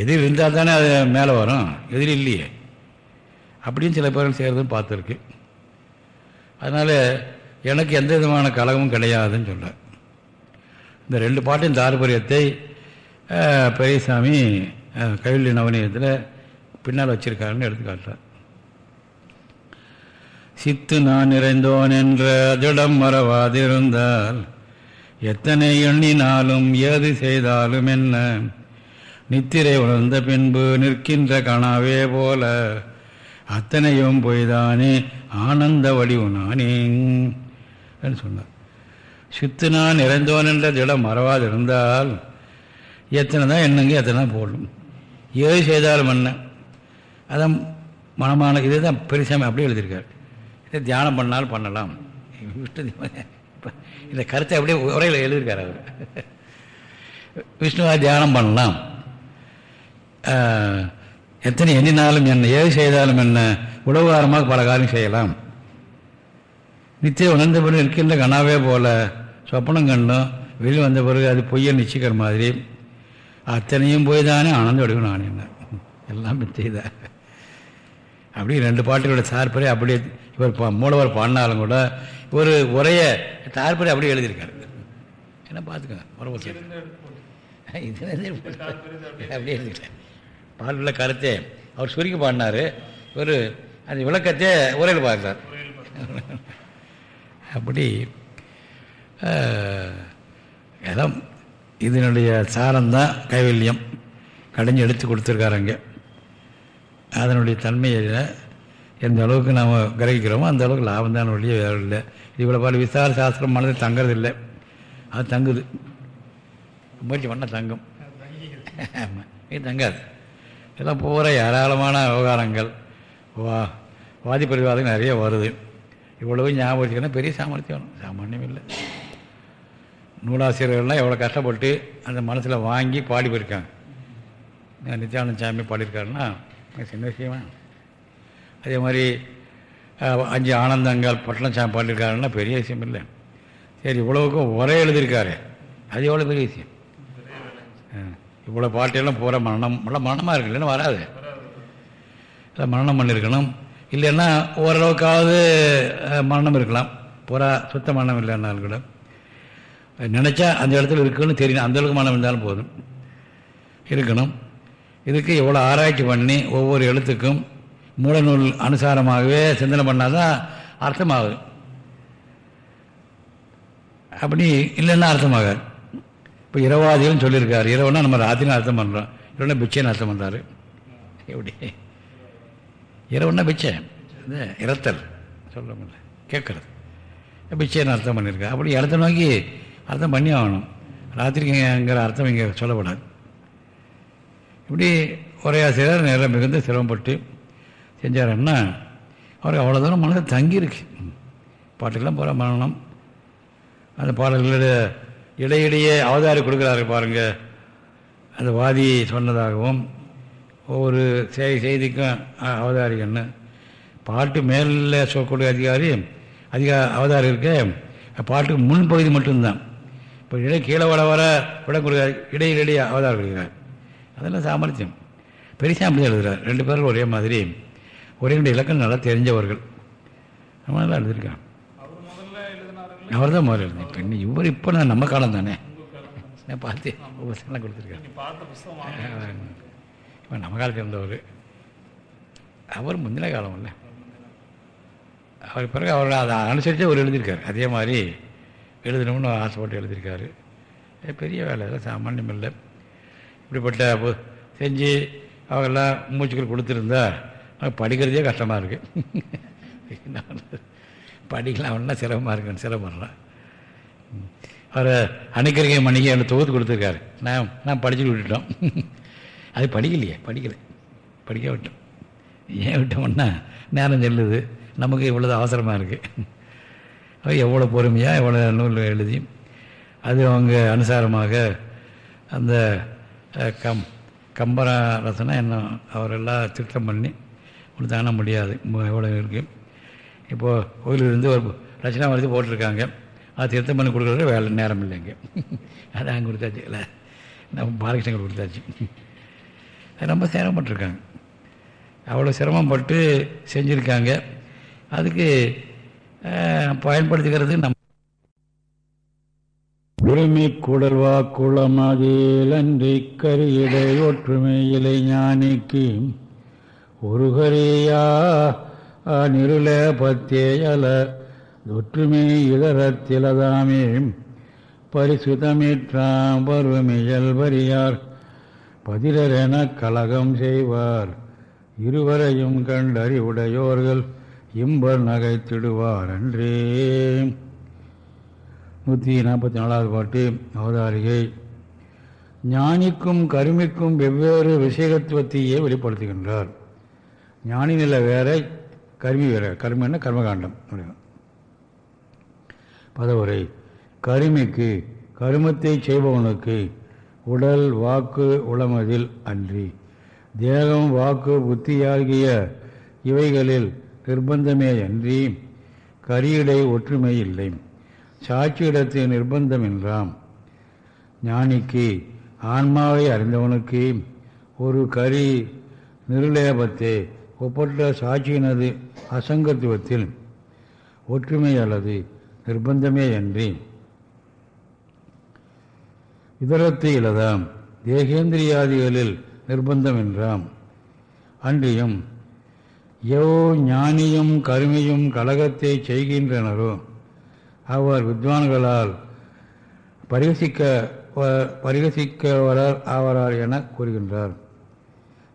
A: எதிர் இருந்தால் தானே அது மேலே வரும் எதிர் இல்லையே. அப்படின்னு சில பேர்கள் செய்கிறதும் பார்த்துருக்கு. அதனால் எனக்கு எந்த விதமான கலகமும் கிடையாதுன்னு சொல்ல இந்த ரெண்டு பாட்டின் தாற்பரியத்தை பெரியசாமி அஹ், கைவில்லி நவநீதத்தில் பின்னால் வச்சிருக்காருன்னு எடுத்துக்காட்டுறார் சித்து நான் நிறைந்தோன் என்ற அஜடம் மறவாதிருந்தால் எத்தனை எண்ணினாலும் ஏது செய்தாலும் என்ன? நித்திரை உணர்ந்த பின்பு நிற்கின்ற கனாவே போல அத்தனையும் பொய்தானே ஆனந்த வடிவு நானே சொன்னார். சித்து நான் நிறைந்தோன் என்ற திடம் மறவாதிருந்தால் எத்தனை தான் எண்ணுங்க எத்தனை தான் போடணும். ஏது செய்தாலும் என்ன. அதான் மனமான இதே தான் பெருசாமி அப்படியே எழுதியிருக்கார். இதை தியானம் பண்ணாலும் பண்ணலாம். இந்த கருத்தை அப்படியே உரையில் எழுதியிருக்கார் அவர். விஷ்ணுவா தியானம் பண்ணலாம். எத்தனை எண்ணினாலும் என்ன ஏது செய்தாலும் என்ன உழவாரமாக பல காரியம் செய்யலாம். நித்திய உணர்ந்த பிறகு இருக்கின்ற கனாவே போல சொப்பனம் கண்டும் வெளியில் வந்த பிறகு அது பொய்யை நிச்சயிக்கிற மாதிரி அத்தனையும் போய் தானே ஆனந்த வடிவம் நான் என்ன? எல்லாம் செய்தார் அப்படி ரெண்டு பாட்டுகளோட தாற்பரை அப்படியே இவர் மூலவர் பாடினாலும் கூட ஒரு உரைய தாற்பரை அப்படியே எழுதியிருக்காரு. என்ன பார்த்துக்கோங்க உறவு சார் இது அப்படியே எழுதிக்கிறேன் பாடலுள்ள கருத்தே அவர் சுருக்கி பாடினார். ஒரு அந்த விளக்கத்தை உரையில் பார்க்குறார். அப்படி ஆஹ், எல்லாம் இதனுடைய சாரம்தான் கைவல்யம். கடைஞ்சி எடுத்து கொடுத்துருக்காருங்க. அதனுடைய தன்மையை எந்த அளவுக்கு நாம் கிரகிக்கிறோமோ அந்த அளவுக்கு லாபம் தான் ஒழிய வேறு இல்லை. இவ்வளோ பல விசார சாஸ்திரம் மனதில் தங்குறது இல்லை. அது தங்குது. முயற்சி பண்ணால் தங்கும். ஆமாம் இது தங்காது. இதெல்லாம் பூரா ஏராளமான விவகாரங்கள். வா வாதி பரிவாதம் நிறைய வருது. இவ்வளவு ஞாபகம் வச்சுக்கணும் பெரிய சாமர்த்தியம். வேணும் சாமானியம் இல்லை. நூலாசிரியர்கள்லாம் எவ்வளோ கஷ்டப்பட்டு அந்த மனசில் வாங்கி பாடி போயிருக்காங்க. நித்யானந்த சாமி பாடியிருக்காருன்னா சின்ன விஷயமா? அதே மாதிரி அஞ்சு ஆனந்தங்கள் பட்டணசாமி பாடியிருக்காருன்னா பெரிய விஷயம் இல்லை. சரி இவ்வளவுக்கும் ஒரே எழுதியிருக்காரு. அது எவ்வளோ பெரிய விஷயம்? இவ்வளோ பாட்டெல்லாம் பூரா மரணம் நல்லா மரணமாக இருக்கு இல்லைன்னா வராது. இல்லை மரணம் பண்ணியிருக்கணும். இல்லைன்னா ஓரளவுக்காவது மரணம் இருக்கலாம். பூரா சுத்த மரணம் இல்லைன்னாலும் கூட. நினச்சா அந்த இடத்துல இருக்குன்னு தெரியணும் அந்த அளவுக்கு மரணம் இருந்தாலும் போதும். இருக்கணும். இதுக்கு எவ்வளோ ஆராய்ச்சி பண்ணி ஒவ்வொரு எழுத்துக்கும் மூலநூல் அனுசாரமாகவே சிந்தனை பண்ணால் தான் அர்த்தமாகுது. அப்படி இல்லைன்னா அர்த்தமாகாது. இப்போ இரவாதிகள்னு சொல்லியிருக்காரு. இரவுனா நம்ம ராத்திரின்னு அர்த்தம் பண்ணுறோம் இரவுனா பிச்சைன்னு அர்த்தம் பண்ணுறாரு எப்படி? இரவுன்னா பிச்சை. இது இரத்தல். சொல்ல முடியல. கேட்குறது. பிச்சைன்னு அர்த்தம் பண்ணியிருக்கா அப்படி இடத்த நோக்கி அர்த்தம் பண்ணி ஆகணும் ராத்திரிங்கிற அர்த்தம் இங்கே சொல்லப்படாது. இப்படி ஒரே ஆசிரியர் நேரம் மிகுந்த சிரமப்பட்டு செஞ்சாருன்னா அவருக்கு அவ்வளோ தூரம் மனசு தங்கியிருக்கு. பாட்டுக்கெல்லாம் போகிற மரணம். அந்த பாடல்களோட இடையிடையே அவதாரி கொடுக்குறாரு பாருங்க. அந்த வாதி சொன்னதாகவும் ஒவ்வொரு செய்தி செய்திக்கும் அவதாரிகன்னு பாட்டு மேலே சொல்லக்கூடிய அதிகாரி அதிக அவதாரி இருக்க. பாட்டுக்கு முன்பகுதி மட்டும்தான். இப்போ இடை கீழே வர வர விட கொடுக்காரு இடையிடையே அவதாரம் கொடுக்குறார். அதெல்லாம் சாமர்த்தியம். பெரிய அப்படி எழுதுகிறார் ரெண்டு பேரும் ஒரே மாதிரி ஒரே ரெண்டு இலக்கணம் நல்லா தெரிஞ்சவர்கள். நம்ம நல்லா எழுதியிருக்கான். அவர் தான் முதல்ல எழுதி இப்போ இன்னும் இவர் இப்போ நான் நம்ம காலம் தானே? நான் பார்த்து புத்தகம்லாம் கொடுத்துருக்காரு. இப்போ நம்ம காலத்தில் இருந்தவர். அவர் முந்தின காலம் இல்லை அவர் பிறகு அவரோட அதை அனுசரித்து அவர் எழுதியிருக்காரு. அதே மாதிரி எழுதணும்னு ஆசைப்பட்டு எழுதியிருக்காரு. பெரிய வேலை இல்லை சாமானியம் இல்லை. இப்படிப்பட்ட செஞ்சு அவங்கெல்லாம் மூச்சுக்கள் கொடுத்துருந்தா படிக்கிறதே கஷ்டமாக இருக்குது படிக்கலாம் அவனா சிரமமாக இருக்குன்னு சிரமப்படுறேன் அவர் அணைக்கரிகை மணிக்கு எனக்கு தொகுத்து கொடுத்துருக்காரு. நான் நான் படிச்சுட்டு விட்டுட்டோம். அது படிக்கலையே படிக்கலை. படிக்க விட்டோம். ஏன் விட்டோம்னா நேரம் செல்லுது. நமக்கு இவ்வளோ அவசரமாக இருக்குது எவ்வளோ பொறுமையாக எவ்வளோ நூல் எழுதி அது அவங்க அனுசாரமாக அந்த கம் கம்பர ரசனை என்ன அவரெல்லாம் திருத்தம் பண்ணி கொடுத்தாங்கன்னா முடியாது எவ்வளோ இருக்குது இப்போது கோயிலிருந்து ஒரு ரச்சனா வரைக்கும் போட்டிருக்காங்க. அது திருத்தம் பண்ணி கொடுக்குறது வேலை நேரம் இல்லைங்க அது அங்கே கொடுத்தாச்சு இல்லை. நம்ம பாலகிருஷ்ணன் கொடுத்தாச்சு. அது ரொம்ப சிரமப்பட்டிருக்காங்க. அவ்வளோ சிரமப்பட்டு செஞ்சுருக்காங்க. அதுக்கு பயன்படுத்திக்கிறது நம்ம உரிமை குடல்வா குளமதிலன்றி கரியடை ஒற்றுமை இலை ஞானிக்கு ஒரு கரியா நிருள பத்தேயல ஒற்றுமை இதரத்திலதாமே பரிசுதமிற்றாம் பருவமியல் வரியார் பதிலரென கலகம் செய்வார். இருவரையும் கண்டறிவுடையோர்கள் இம்பர் நகைத்திடுவார் அன்றே நூற்றி நாற்பத்தி நாலாவது பாட்டு அவதாரிகை. ஞானிக்கும் கருமிக்கும் வெவ்வேறு விஷயத்துவத்தையே வெளிப்படுத்துகின்றார். ஞானி நிலை வேற கருமி வேற. கருமின்னா கர்மகாண்டம். பதவுரை. கருமிக்கு கருமத்தை செய்பவனுக்கு உடல் வாக்கு உளமதில் அன்றி. தேகம் வாக்கு புத்தியாகிய இவைகளில் நிர்பந்தமே அன்றி கரியடை ஒற்றுமை இல்லை. சாட்சியிடத்து நிர்பந்தம் என்றாம். ஞானிக்கு ஆன்மாவை அறிந்தவனுக்கு ஒரு கரி நிருலேபத்தை ஒப்பற்ற சாட்சியினது அசங்கத்துவத்தில் ஒற்றுமை அல்லது நிர்பந்தமே அன்றி. இதரத்தை இலதாம் தேகேந்திரியாதிகளில் நிர்பந்தம் என்றாம். அன்றியும் எவ் ஞானியும் கருமையும் கலகத்தை செய்கின்றனரோ? அவர் வித்வான்களால் பரிகசிக்க பரிகசிக்கவரார் ஆவரார் என கூறுகின்றார்.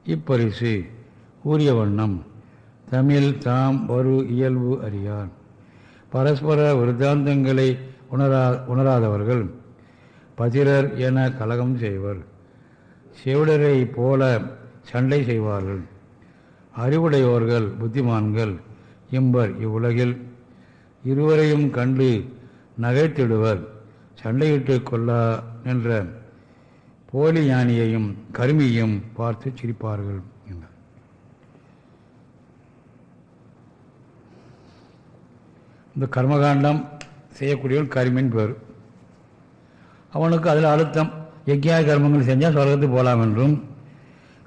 A: இப்பரிசு கூறிய வண்ணம். தமிழ் தாம் ஒரு இயல்பு அறியார். பரஸ்பர விருத்தாந்தங்களை உணரா உணராதவர்கள் பதிரர் என கலகம் செய்வர். செவிடரை போல சண்டை செய்வார்கள். அறிவுடையோர்கள் புத்திமான்கள் இம்பர் இவ்வுலகில் இருவரையும் கண்டு நகைத்திடுவர். சண்டையிட்டு கொள்ளா என்ற போலி ஞானியையும் கருமியையும் பார்த்து சிரிப்பார்கள் என்றார். இந்த கர்மகாண்டம் செய்யக்கூடியவன் கருமின் பேர். அவனுக்கு அதில் அழுத்தம் யஜ்யா கர்மங்கள் செஞ்சால் சொர்க்கத்துக்கு போகலாம் என்றும்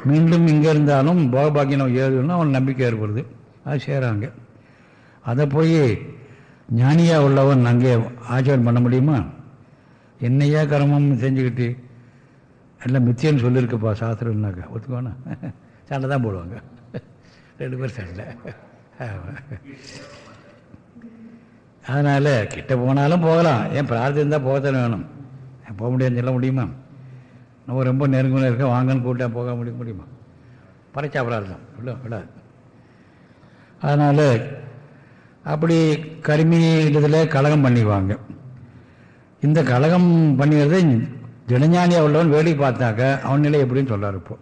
A: மீண்டும் இங்கே இருந்தாலும் போகபாக்கியம் ஏதுன்னு அவன் நம்பிக்கை ஏற்படுது. அது செய்கிறாங்க அதை போய் ஞானியாக உள்ளவன் அங்கே ஆச்சரியம் பண்ண முடியுமா? என்னையா கர்மம் செஞ்சுக்கிட்டு? எல்லாம் மித்தியன்னு சொல்லியிருக்குப்பா சாஸ்திரம்னாக்கா. ஒத்துக்கோண்ணா சண்டை தான் போடுவாங்க. ரெண்டு பேரும் சண்டை. அதனால் கிட்ட போனாலும் போகலாம். ஏன் பிரார்த்தனை இருந்தால் போகத்தானே வேணும். போக முடியாதுன்னு சொல்ல முடியுமா? நம்ம ரொம்ப நெருங்க இருக்க வாங்கன்னு கூப்பிட்டா போக முடிய முடியுமா? பறைச்சா பிரார்த்தம் இல்லை விடாது அதனால் அப்படி கருமி இதில் கழகம் பண்ணிக்குவாங்க. இந்த கலகம் பண்ணிக்கிறது தினஞானியாக உள்ளவன் வேடிக்கை பார்த்தாக்க அவன் நிலை எப்படின்னு சொல்கிறார் இப்போ.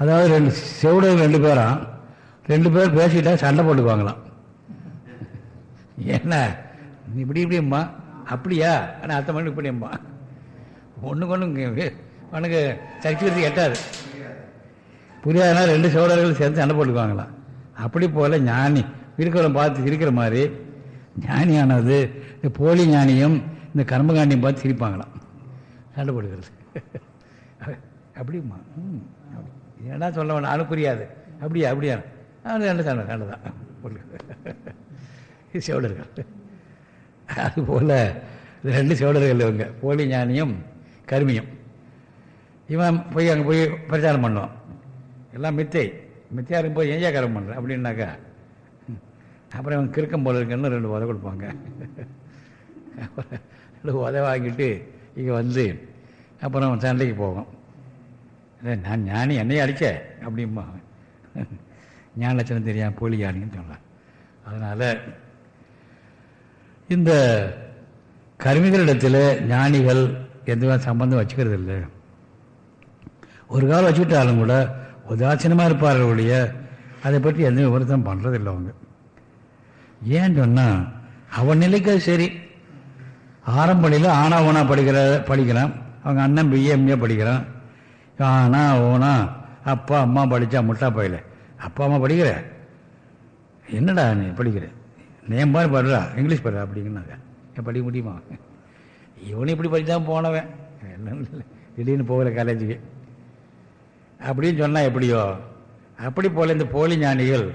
A: அதாவது ரெண்டு செவிடர்கள் ரெண்டு பேரும் ரெண்டு பேர் பேசிட்டா சண்டை போட்டுக்குவாங்களாம். என்ன? நீ இப்படி இப்படிம்மா அப்படியா? ஆனால் அத்தை மணிக்கு இப்படியம்மா. ஒன்றுக்கு ஒன்று உனக்கு சக்தி எட்டாது. புரியாதனால ரெண்டு சோழர்கள் சேர்ந்து சண்டை போட்டுக்குவாங்களாம் அப்படி போல் ஞானி இருக்கிறவன் பார்த்து சிரிக்கிற மாதிரி ஞானியானது இந்த போலி ஞானியும் இந்த கர்மகாண்டியும் பார்த்து சிரிப்பாங்களாம். சண்டை போட்டுக்கிறது. அப்படிம்மா ம் ஏன்னா சொல்ல வேணும். அவனுக்கு புரியாது. அப்படியா அப்படியா? அது ரெண்டு சண்டை சண்டை தான். சோழர்கள். அதுபோல் ரெண்டு சோழர்கள் இவங்க. போலி ஞானியும் கருமியும். இவன் போய் அங்கே போய் பிரச்சாரம் பண்ணுவான். எல்லாம் மித்தை. மித்தையாக போய் ஏன் கரம் பண்ணுறேன் அப்படின்னாக்கா அப்புறம் இவன் கிறுக்கம் போல இருக்குன்னு ரெண்டு உதவ கொடுப்பாங்க. ரெண்டு உதவ வாங்கிட்டு இங்கே வந்து அப்புறம் சண்டைக்கு போகும் நான் ஞானி என்னையே அடிச்ச? அப்படிம்பா. ஞான லட்சணம் தெரியாமல் போலி யானின்னு சொல்லலாம் அதனால் இந்த கருமிகளிடத்தில் ஞானிகள் எந்த சம்பந்தம் வச்சுக்கிறது இல்லை ஒரு காலம் வச்சுக்கிட்டாலும் கூட உதாசீனமாக இருப்பார்கள் ஒழிய அதை பற்றி எந்த விவரத்தம் பண்ணுறதில்லை அவங்க. ஏன்னு சொன்னால் அவன் நிலைக்கு அது சரி. ஆரம்பணியில் ஆனா ஓனா படிக்கிற படிக்கிறான். அவங்க அண்ணன் பிஏஎம்ஏ படிக்கிறான். ஆனா ஓனா அப்பா அம்மா படித்தா முட்டா பயில. அப்பா அம்மா படிக்கிற? என்னடா நீ படிக்கிற? நேம்பார் படுறா இங்கிலீஷ் படுறா அப்படிங்கன்னாங்க ஏன் படிக்க முடியுமா? இவனும் இப்படி படித்தான் போனவன். என்னன்னு திடீர்னு போகல காலேஜுக்கு. அப்படின்னு சொன்னால் எப்படியோ? அப்படி போகல இந்த போலி ஞானிகள்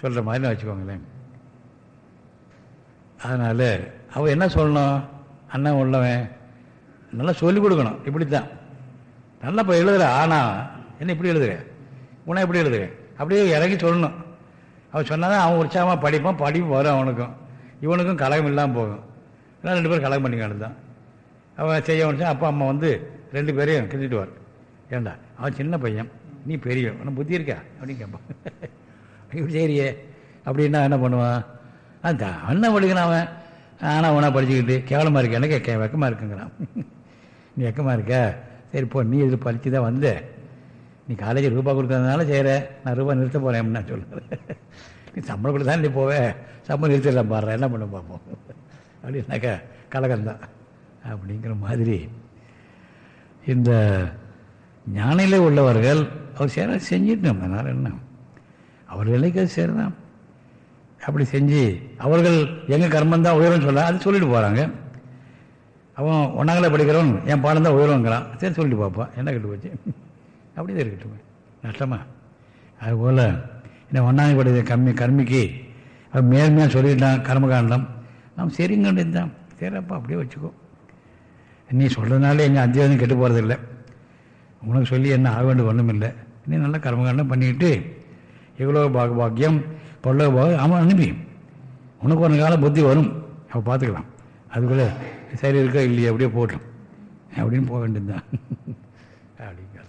A: சொல்கிற மாதிரி வச்சுக்கோங்களேன். அதனால் அவன் என்ன சொல்லணும்? அண்ணன் உள்ளவன். நல்லா சொல்லிக் கொடுக்கணும். இப்படித்தான். நல்லா இப்போ எழுதுற. ஆனா என்ன இப்படி எழுதுகிறேன் உன எப்படி எழுதுகிறேன் அப்படியே இறங்கி சொல்லணும். அவன் சொன்னால் தான் அவன் உற்சாகமாக படிப்பான். படிப்பு வரும் அவனுக்கும். இவனுக்கும் கலகம் இல்லாமல் போகும். ரெண்டு பேரும் கலகம் பண்ணிக்கானது தான். அவன் செய்ய வச்சா அப்பா அம்மா வந்து ரெண்டு பேரையும் கிண்டிட்டுவார் ஏண்டா அவன் சின்ன பையன் நீ பெரிய உனக்கு புத்தி இருக்கா? அப்படின்னு கேட்பான். இப்படி சரியே அப்படின்னா என்ன பண்ணுவான்? அந்த அண்ணன் படிக்கிறான் அவன். ஆனால் அவனாக படிச்சுக்கிட்டு கேவலமாக இருக்க எனக்கு கே வெக்கமாக இருக்குங்கிறான். நீ வெக்கமாக இருக்க? சரி போ நீ இதில் படித்து தான் வந்த. நீ காலேஜில் ரூபா கொடுக்கறதுனால செய்கிற நான் ரூபா நிறுத்த போகிறேன் நான் சொல்லுறேன் நீ சம்பளம் கொடுத்தா நீ போவே. சம்பளம் நிறுத்திடலாம் பாடுறேன் என்ன பண்ண பார்ப்போம் அப்படின்னாக்கா கலகந்தான் அப்படிங்கிற மாதிரி இந்த ஞானிலே உள்ளவர்கள் அவர் சேர செஞ்சிட்டோம் அதனால் என்ன? அவர் நிலைக்கு அது அப்படி செஞ்சு அவர்கள் எங்கள் கர்மம் தான் உயரம் சொல்ல அது சொல்லிட்டு போகிறாங்க அவன் ஒன்றாங்களே படிக்கிறவன் என் பாடம் தான் உயரங்கிறான் சரி சொல்லிட்டு பார்ப்பான் என்ன கட்டு போச்சு? அப்படி தான் இருக்கட்டும். நஷ்டமா? அதுபோல் என்ன ஒன்றாங்க படிக்கிற கம்மி கர்மிக்கு அவன் மேன்மையாக சொல்லிட்டான் கர்மகாண்டம். நாம் சரிங்கன்னு தான் சரிப்பா அப்படியே வச்சுக்கோ. நீ சொல்கிறதுனால எங்கள் அத்தியாவதம் கெட்டு போகிறதில்லை உனக்கு சொல்லி என்ன ஆக வேண்டிய ஒன்றும் இல்லை. நீ நல்லா கர்மகாண்டம் பண்ணிக்கிட்டு எவ்வளோ பாக பாக்கியம் பொருளோ பாக ஆமாம் அனுப்பி. உனக்கு ஒரு காலம் புத்தி வரும். அவள் பார்த்துக்கலாம் அதுக்குள்ளே சரி இருக்கா இல்லையா அப்படியே போட்டோம் அப்படின்னு போக வேண்டியதுதான். அப்படிங்கிறது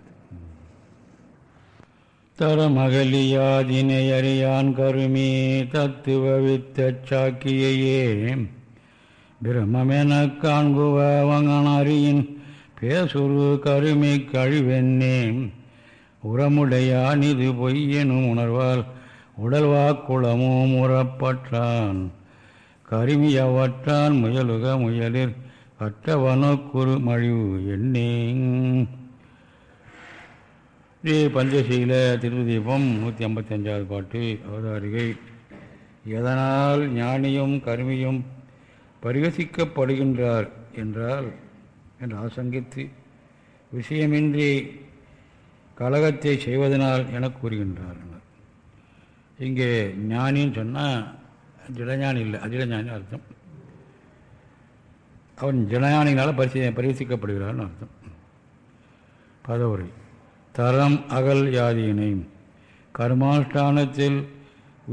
A: தரமகலியாதினை அறியான் கருமி தத்துவ வித்த சாக்கியையே பிரம்மென காண்புவங்கனறியின் பேசுரு கருமி கழிவென்னேன் உரமுடையான் இது பொய்யெனும் உணர்வால் உடல்வாக்குளமும் உறப்பற்றான் கருமியவற்றான் முயலுக முயலில் கற்றவனு குறு மழிவு எண்ணே ஸ்ரீ பஞ்சசீல திருதீபம் நூற்றி ஐம்பத்தி அஞ்சாவது பாட்டு அவதாரிகை. எதனால் ஞானியும் கருமியும் பரிகசிக்கப்படுகின்றார் என்றால் என்று ஆசங்கித்து விஷயமின்றி கலகத்தை செய்வதனால் என கூறுகின்றார் இங்கே ஞானின்னு சொன்னால் ஜடஞானி இல்லை அஜிடஞானி அர்த்தம். அவன் ஜனஞானிகளால் பரிசி பரிசிக்கப்படுகிறான்னு அர்த்தம். பதவுரை தரம் அகல் யாதியினை கர்மானுஷ்டானத்தில்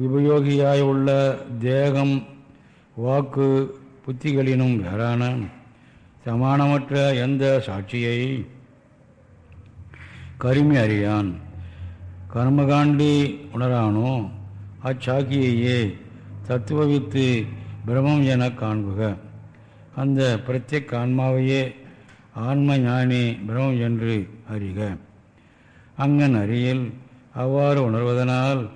A: உபயோகியாய் உள்ள தேகம் வாக்கு புத்திகளினும் வேறான சமானமற்ற எந்த சாட்சியை கருமி அறியான்? கர்மகாண்டி உணரானோ? அச்சாக்கியையே தத்துவவித்து பிரமம் என காண்புக. அந்த பிரத்யக் ஆன்மாவையே ஆன்ம ஞானி பிரமம் என்று அறிக. அங்கன் அறியில் அவ்வாறு உணர்வதனால்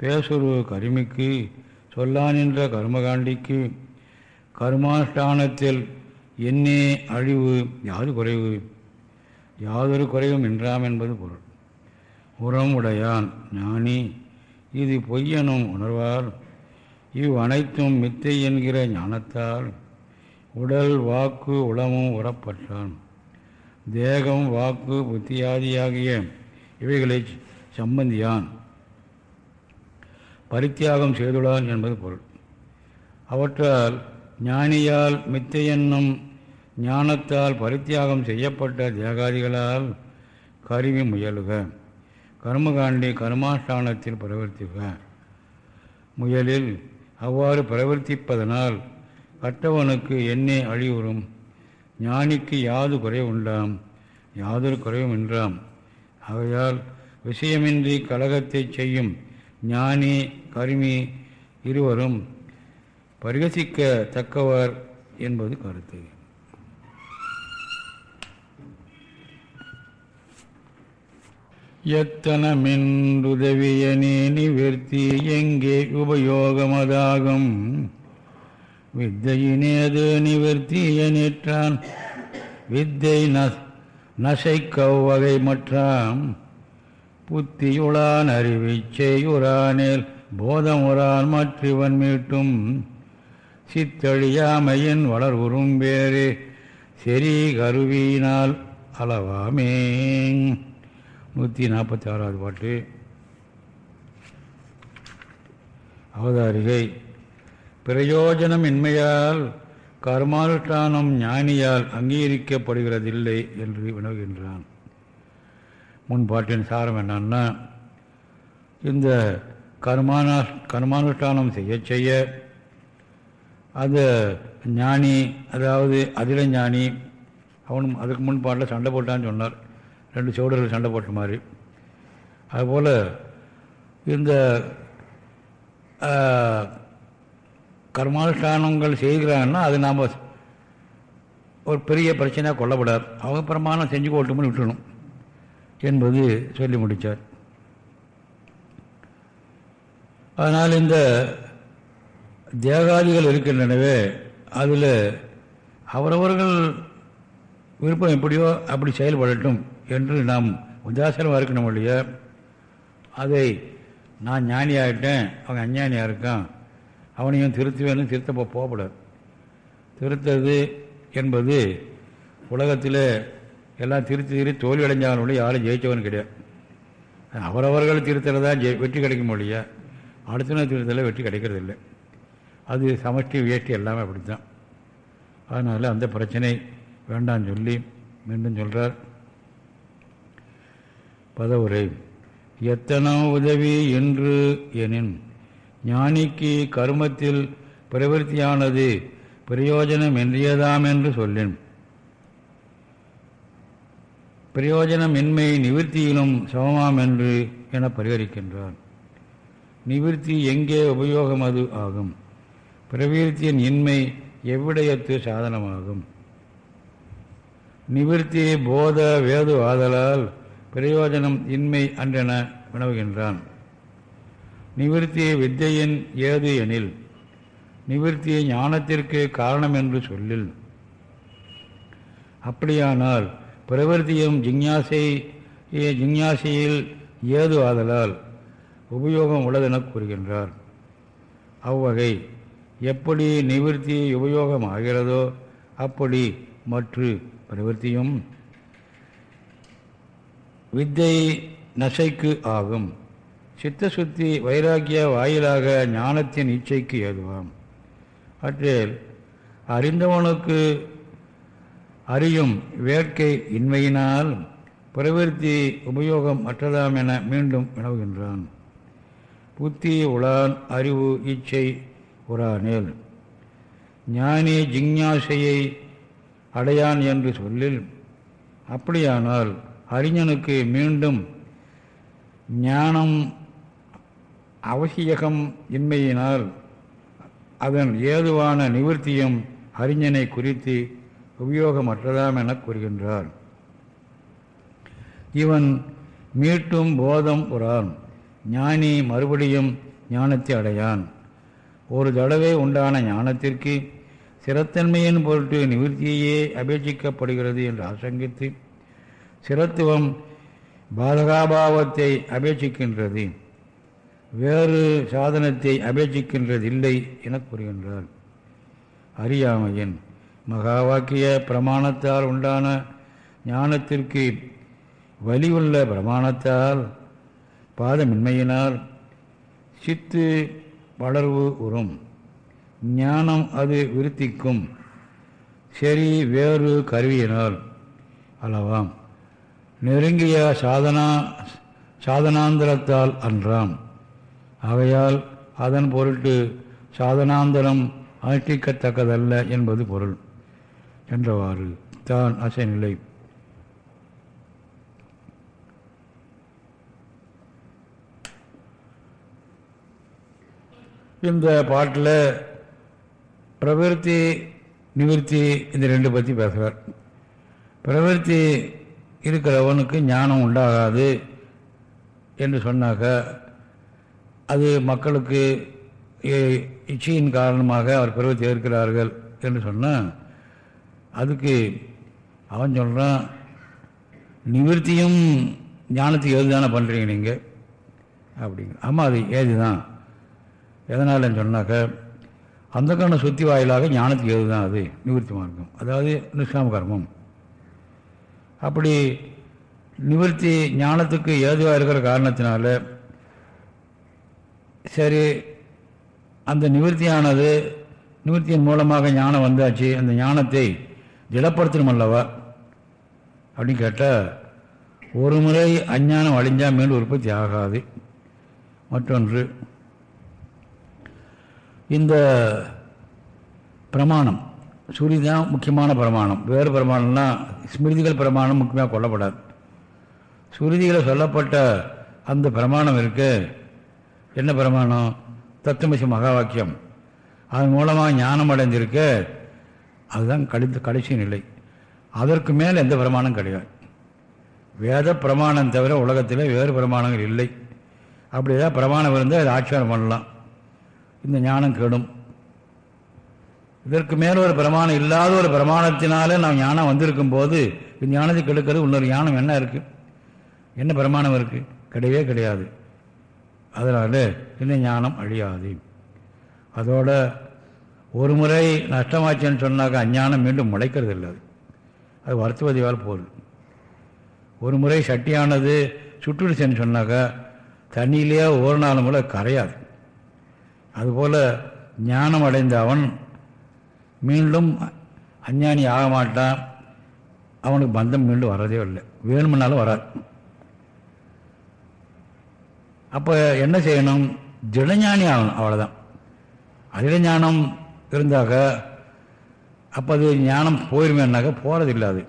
A: பேசுரு கருமிக்கு சொல்லானின்ற கர்மகாண்டிக்கு கர்மானுஷ்டானத்தில் என்னே அழிவு யாது குறைவு? யாதொரு குறைவும் என்றாம் என்பது பொருள். உரம் உடையான் ஞானி இது பொய்யனும் உணர்வால் இவ் அனைத்தும் மித்தை என்கிற ஞானத்தால் உடல் வாக்கு உளமும் உறப்பற்றான் தேகம் வாக்கு புத்தியாதியாகிய இவைகளை சம்பந்தியான். பரித்தியாகம் செய்துள்ளான் என்பது பொருள். அவற்றால் ஞானியால் மித்தையென்னும் ஞானத்தால் பரித்தியாகம் செய்யப்பட்ட தேகாதிகளால் கருவி முயலுக. கர்மகாண்டி கர்மாஷ்டானத்தில் பிரவர்த்திக. முயலில் அவ்வாறு பிரவர்த்திப்பதனால் கற்றவனுக்கு என்னே அழிவுறும். ஞானிக்கு யாது குறைவு உண்டாம் யாதொரு குறைவும் என்றாம் ஆகையால் விஷயமின்றி கலகத்தை செய்யும் ஞானி கருமி இருவரும் பரிகசிக்க தக்கவர் என்பது கருத்து. எத்தனமென்றுதவியனே நிவர்த்தி எங்கே உபயோகமதாகும்? வித்தையினேது நிவர்த்தியனிற்றான் வித்தை நசைக்கவ்வகை மற்றாம் புத்தியுளான் அறிவிச்செய்யுறானேல் போதமுறான் மற்றவன் மீட்டும். சித்தழியாமையின் வளர்வுறும் வேறு செறி கருவியினால் அளவாமே. நூற்றி நாற்பத்தி ஆறாவது பாட்டு. அவதாரிகை. பிரயோஜனம் இன்மையால் கர்மானுஷ்டானம் ஞானியால் அங்கீகரிக்கப்படுகிறதில்லை என்று வினவுகின்றான். முன்பாட்டின் சாரம் என்னன்னா இந்த கர்மானா கர்மானுஷ்டானம் செய்ய செய்ய அது ஞானி அதாவது அதில ஞானி அவனும் அதுக்கு முன்பாட்டில் சண்டை போட்டான்னு சொன்னார். ரெண்டு சோடர்கள் சண்டை போட்ட மாதிரி. அதுபோல் இந்த கர்மானுஷ்டானங்கள் செய்கிறாங்கன்னா அது நாம் ஒரு பெரிய பிரச்சனையாக கொல்லப்படாது. அவங்க பிரமாணம் செஞ்சு கொட்டும்னு விட்டுணும் என்பது சொல்லி முடித்தார் அதனால் இந்த தேகாதிகள் இருக்கின்றனவே அதில் அவரவர்கள் விருப்பம் எப்படியோ அப்படி செயல்படட்டும் என்று நாம் உதாசனமாக இருக்கணும் இல்லையா? அதை நான் ஞானியாகிட்டேன் அவன் அஞ்ஞானியாக இருக்கான் அவனையும் திருத்துவேன்னு திருத்த போகப்படாது. திருத்தது என்பது உலகத்தில் எல்லாம் திருத்தி திருத்தி தோல்வி அடைஞ்சாலும் யாரும் ஜெயித்தவன் கிடையாது. அவரவர்கள் திருத்தல தான் ஜெய் வெற்றி கிடைக்கும் இல்லையா? அடுத்த திருத்தலை வெற்றி கிடைக்கிறதில்லை. அது சமஷ்டி வேஷ்டி எல்லாமே அப்படித்தான். அதனால் அந்த பிரச்சனை வேண்டாம் சொல்லி மீண்டும் சொல்கிறார் பதவுரை எத்தனோ உதவி என்று எனின் ஞானிக்கு கருமத்தில் பிரவருத்தியானது பிரயோஜனம் என்றியதாம் என்று சொல்லின். பிரயோஜனமின்மை நிவர்த்தியிலும் சமமாம் என்று என பரிகரிக்கின்றார். நிவர்த்தி எங்கே உபயோகம் அது ஆகும்? பிரவீர்த்தியின் இன்மை எவ்விடயத்து சாதனமாகும்? நிவர்த்தி போத வேது ஆதலால் பிரயோஜனம் இன்மை அன்றென வினவுகின்றான் நிவர்த்தி வித்தையின் ஏது எனில் நிவர்த்தி ஞானத்திற்கு காரணம் என்று சொல்லில். அப்படியானால் பிரவர்த்தியும் ஜிஞ்ஞாசை ஜிஞ்ஞாசையில் ஏது ஆதலால் உபயோகம் உள்ளதென கூறுகின்றார். அவ்வகை எப்படி நிவர்த்தி உபயோகம் ஆகிறதோ அப்படி மற்ற பிரவர்த்தியும். வித்தை நசைக்கு ஆகும். சித்தசுத்தி வைராக்கிய வாயிலாக ஞானத்தின் இச்சைக்கு ஏதுவாம். அற்றில் அறிந்தவனுக்கு அறியும் வேட்கை இன்மையினால் பிரவிற்த்தி உபயோகம் அற்றதாம் என மீண்டும் வினவுகின்றான். புத்தி உளான் அறிவு இச்சை உரானேல் ஞானி ஜிஞ்ஞாசையை அடையான் என்று சொல்லில் அப்படியானால் அறிஞனுக்கு மீண்டும் ஞானம் அவசியகம் இன்மையினால் அதன் ஏதுவான நிவர்த்தியும் அறிஞனை குறித்து உபயோகமற்றதாம் என கூறுகின்றார் இவன் மீட்டும் போதம் புறான் ஞானி மறுபடியும் ஞானத்தை அடையான். ஒரு தடவை உண்டான ஞானத்திற்கு சிரத்தன்மையின் பொருட்டு நிவர்த்தியே அபேட்சிக்கப்படுகிறது என்று ஆசங்கித்து சிரத்துவம் பாதகாபாவத்தை அபேட்சிக்கின்றது. வேறு சாதனத்தை அபேட்சிக்கின்றதில்லை என கூறுகின்றார். அறியாமையின் மகா வாக்கிய பிரமாணத்தால் உண்டான ஞானத்திற்கு வலியுள்ள பிரமாணத்தால் பாதமின்மையினால் சித்து வளர்வு உறும். ஞானம் அது விருத்திக்கும். சரி வேறு கருவியினால் அளவாம். நெருங்கிய சாதனா சாதனாந்தரத்தால் அன்றாம். ஆகையால் அதன் பொருட்டு சாதனாந்தரம் அனுஷ்டிக்கத்தக்கதல்ல என்பது பொருள். என்றவாறு தான் அசைநிலை. இந்த பாட்டில் பிரவிற்த்தி நிவர்த்தி இந்த ரெண்டு பற்றி பேசுகிறார் பிரவிற்த்தி இருக்கிறவனுக்கு ஞானம் உண்டாகாது என்று சொன்னாக்க அது மக்களுக்கு இச்சையின் காரணமாக அவர் பிரவத்தி இருக்கிறார்கள் என்று சொன்னால் அதுக்கு அவன் சொல்கிறான் நிவர்த்தியும் ஞானத்துக்கு எது தானே பண்ணுறீங்க நீங்கள் அப்படிங்க ஆமாம் அது ஏது தான் எதனாலன்னு சொன்னாக்க அந்த கண்ணை சுத்தி வாயிலாக ஞானத்துக்கு எது தான் அது? நிவர்த்தி மார்க்கம். அதாவது நிஷ்காம கர்மம் அப்படி நிவர்த்தி ஞானத்துக்கு ஏதுவாக இருக்கிற காரணத்தினால சரி அந்த நிவர்த்தியானது நிவர்த்தியின் மூலமாக ஞானம் வந்தாச்சு அந்த ஞானத்தை திடப்படுத்தணும் அல்லவா? அப்படின்னு கேட்டால் ஒரு முறை அஞ்ஞானம் அழிஞ்சால் மீண்டும் உற்பத்தி ஆகாது. மற்றொன்று இந்த பிரமாணம் சுருதி தான் முக்கியமான பிரமாணம். வேறு பிரமாணம்னா ஸ்மிருதிகள் பிரமாணம் முக்கியமாக கொல்லப்படாது சுருதிகளை சொல்லப்பட்ட அந்த பிரமாணம் இருக்கு. என்ன பிரமாணம்? தத்துவசி மகா வாக்கியம் அதன் மூலமாக ஞானம் அடைஞ்சிருக்கு அதுதான் கழித்து கடைசி நிலை. அதற்கு மேல் எந்த பிரமாணம் கிடையாது. வேத பிரமாணம் தவிர உலகத்தில் வேறு பிரமாணங்கள் இல்லை. அப்படி ஏதாவது பிரமாணம் இருந்தால் அதை ஆட்சியாரம் பண்ணலாம். இந்த ஞானம் கெடும். இதற்கு மேல் ஒரு பிரமாணம் இல்லாத ஒரு பிரமாணத்தினால நாம் ஞானம் வந்திருக்கும் போது இந்த ஞானத்தை கெடுக்கிறது இன்னொரு ஞானம் என்ன இருக்கு? என்ன பிரமாணம் இருக்கு? கிடையவே கிடையாது. அதனால் இந்த ஞானம் அழியாது. அதோட ஒரு முறை நஷ்டமாச்சுன்னு சொன்னாக்க அஞ்ஞானம் மீண்டும் முளைக்கிறது இல்லை அது. அது வருத்துவதிவால் போகுது ஒரு முறை சட்டியானது சுட்டுடுச்சுன்னு சொன்னாக்கா தண்ணியிலேயே ஒரு நாள் முறை கரையாது. அதுபோல் ஞானம் அடைந்த அவன் மீண்டும் அஞ்ஞானி ஆக மாட்டான். அவனுக்கு பந்தம் மீண்டும் வர்றதே இல்லை. வேணுமுன்னாலும் வராது. அப்போ என்ன செய்யணும்? திடஞானி ஆகணும். அவ்வளோதான் அதிட ஞானம் இருந்தாக்க அப்போ அது ஞானம் போயிருமேனாக்க போகிறது இல்லாது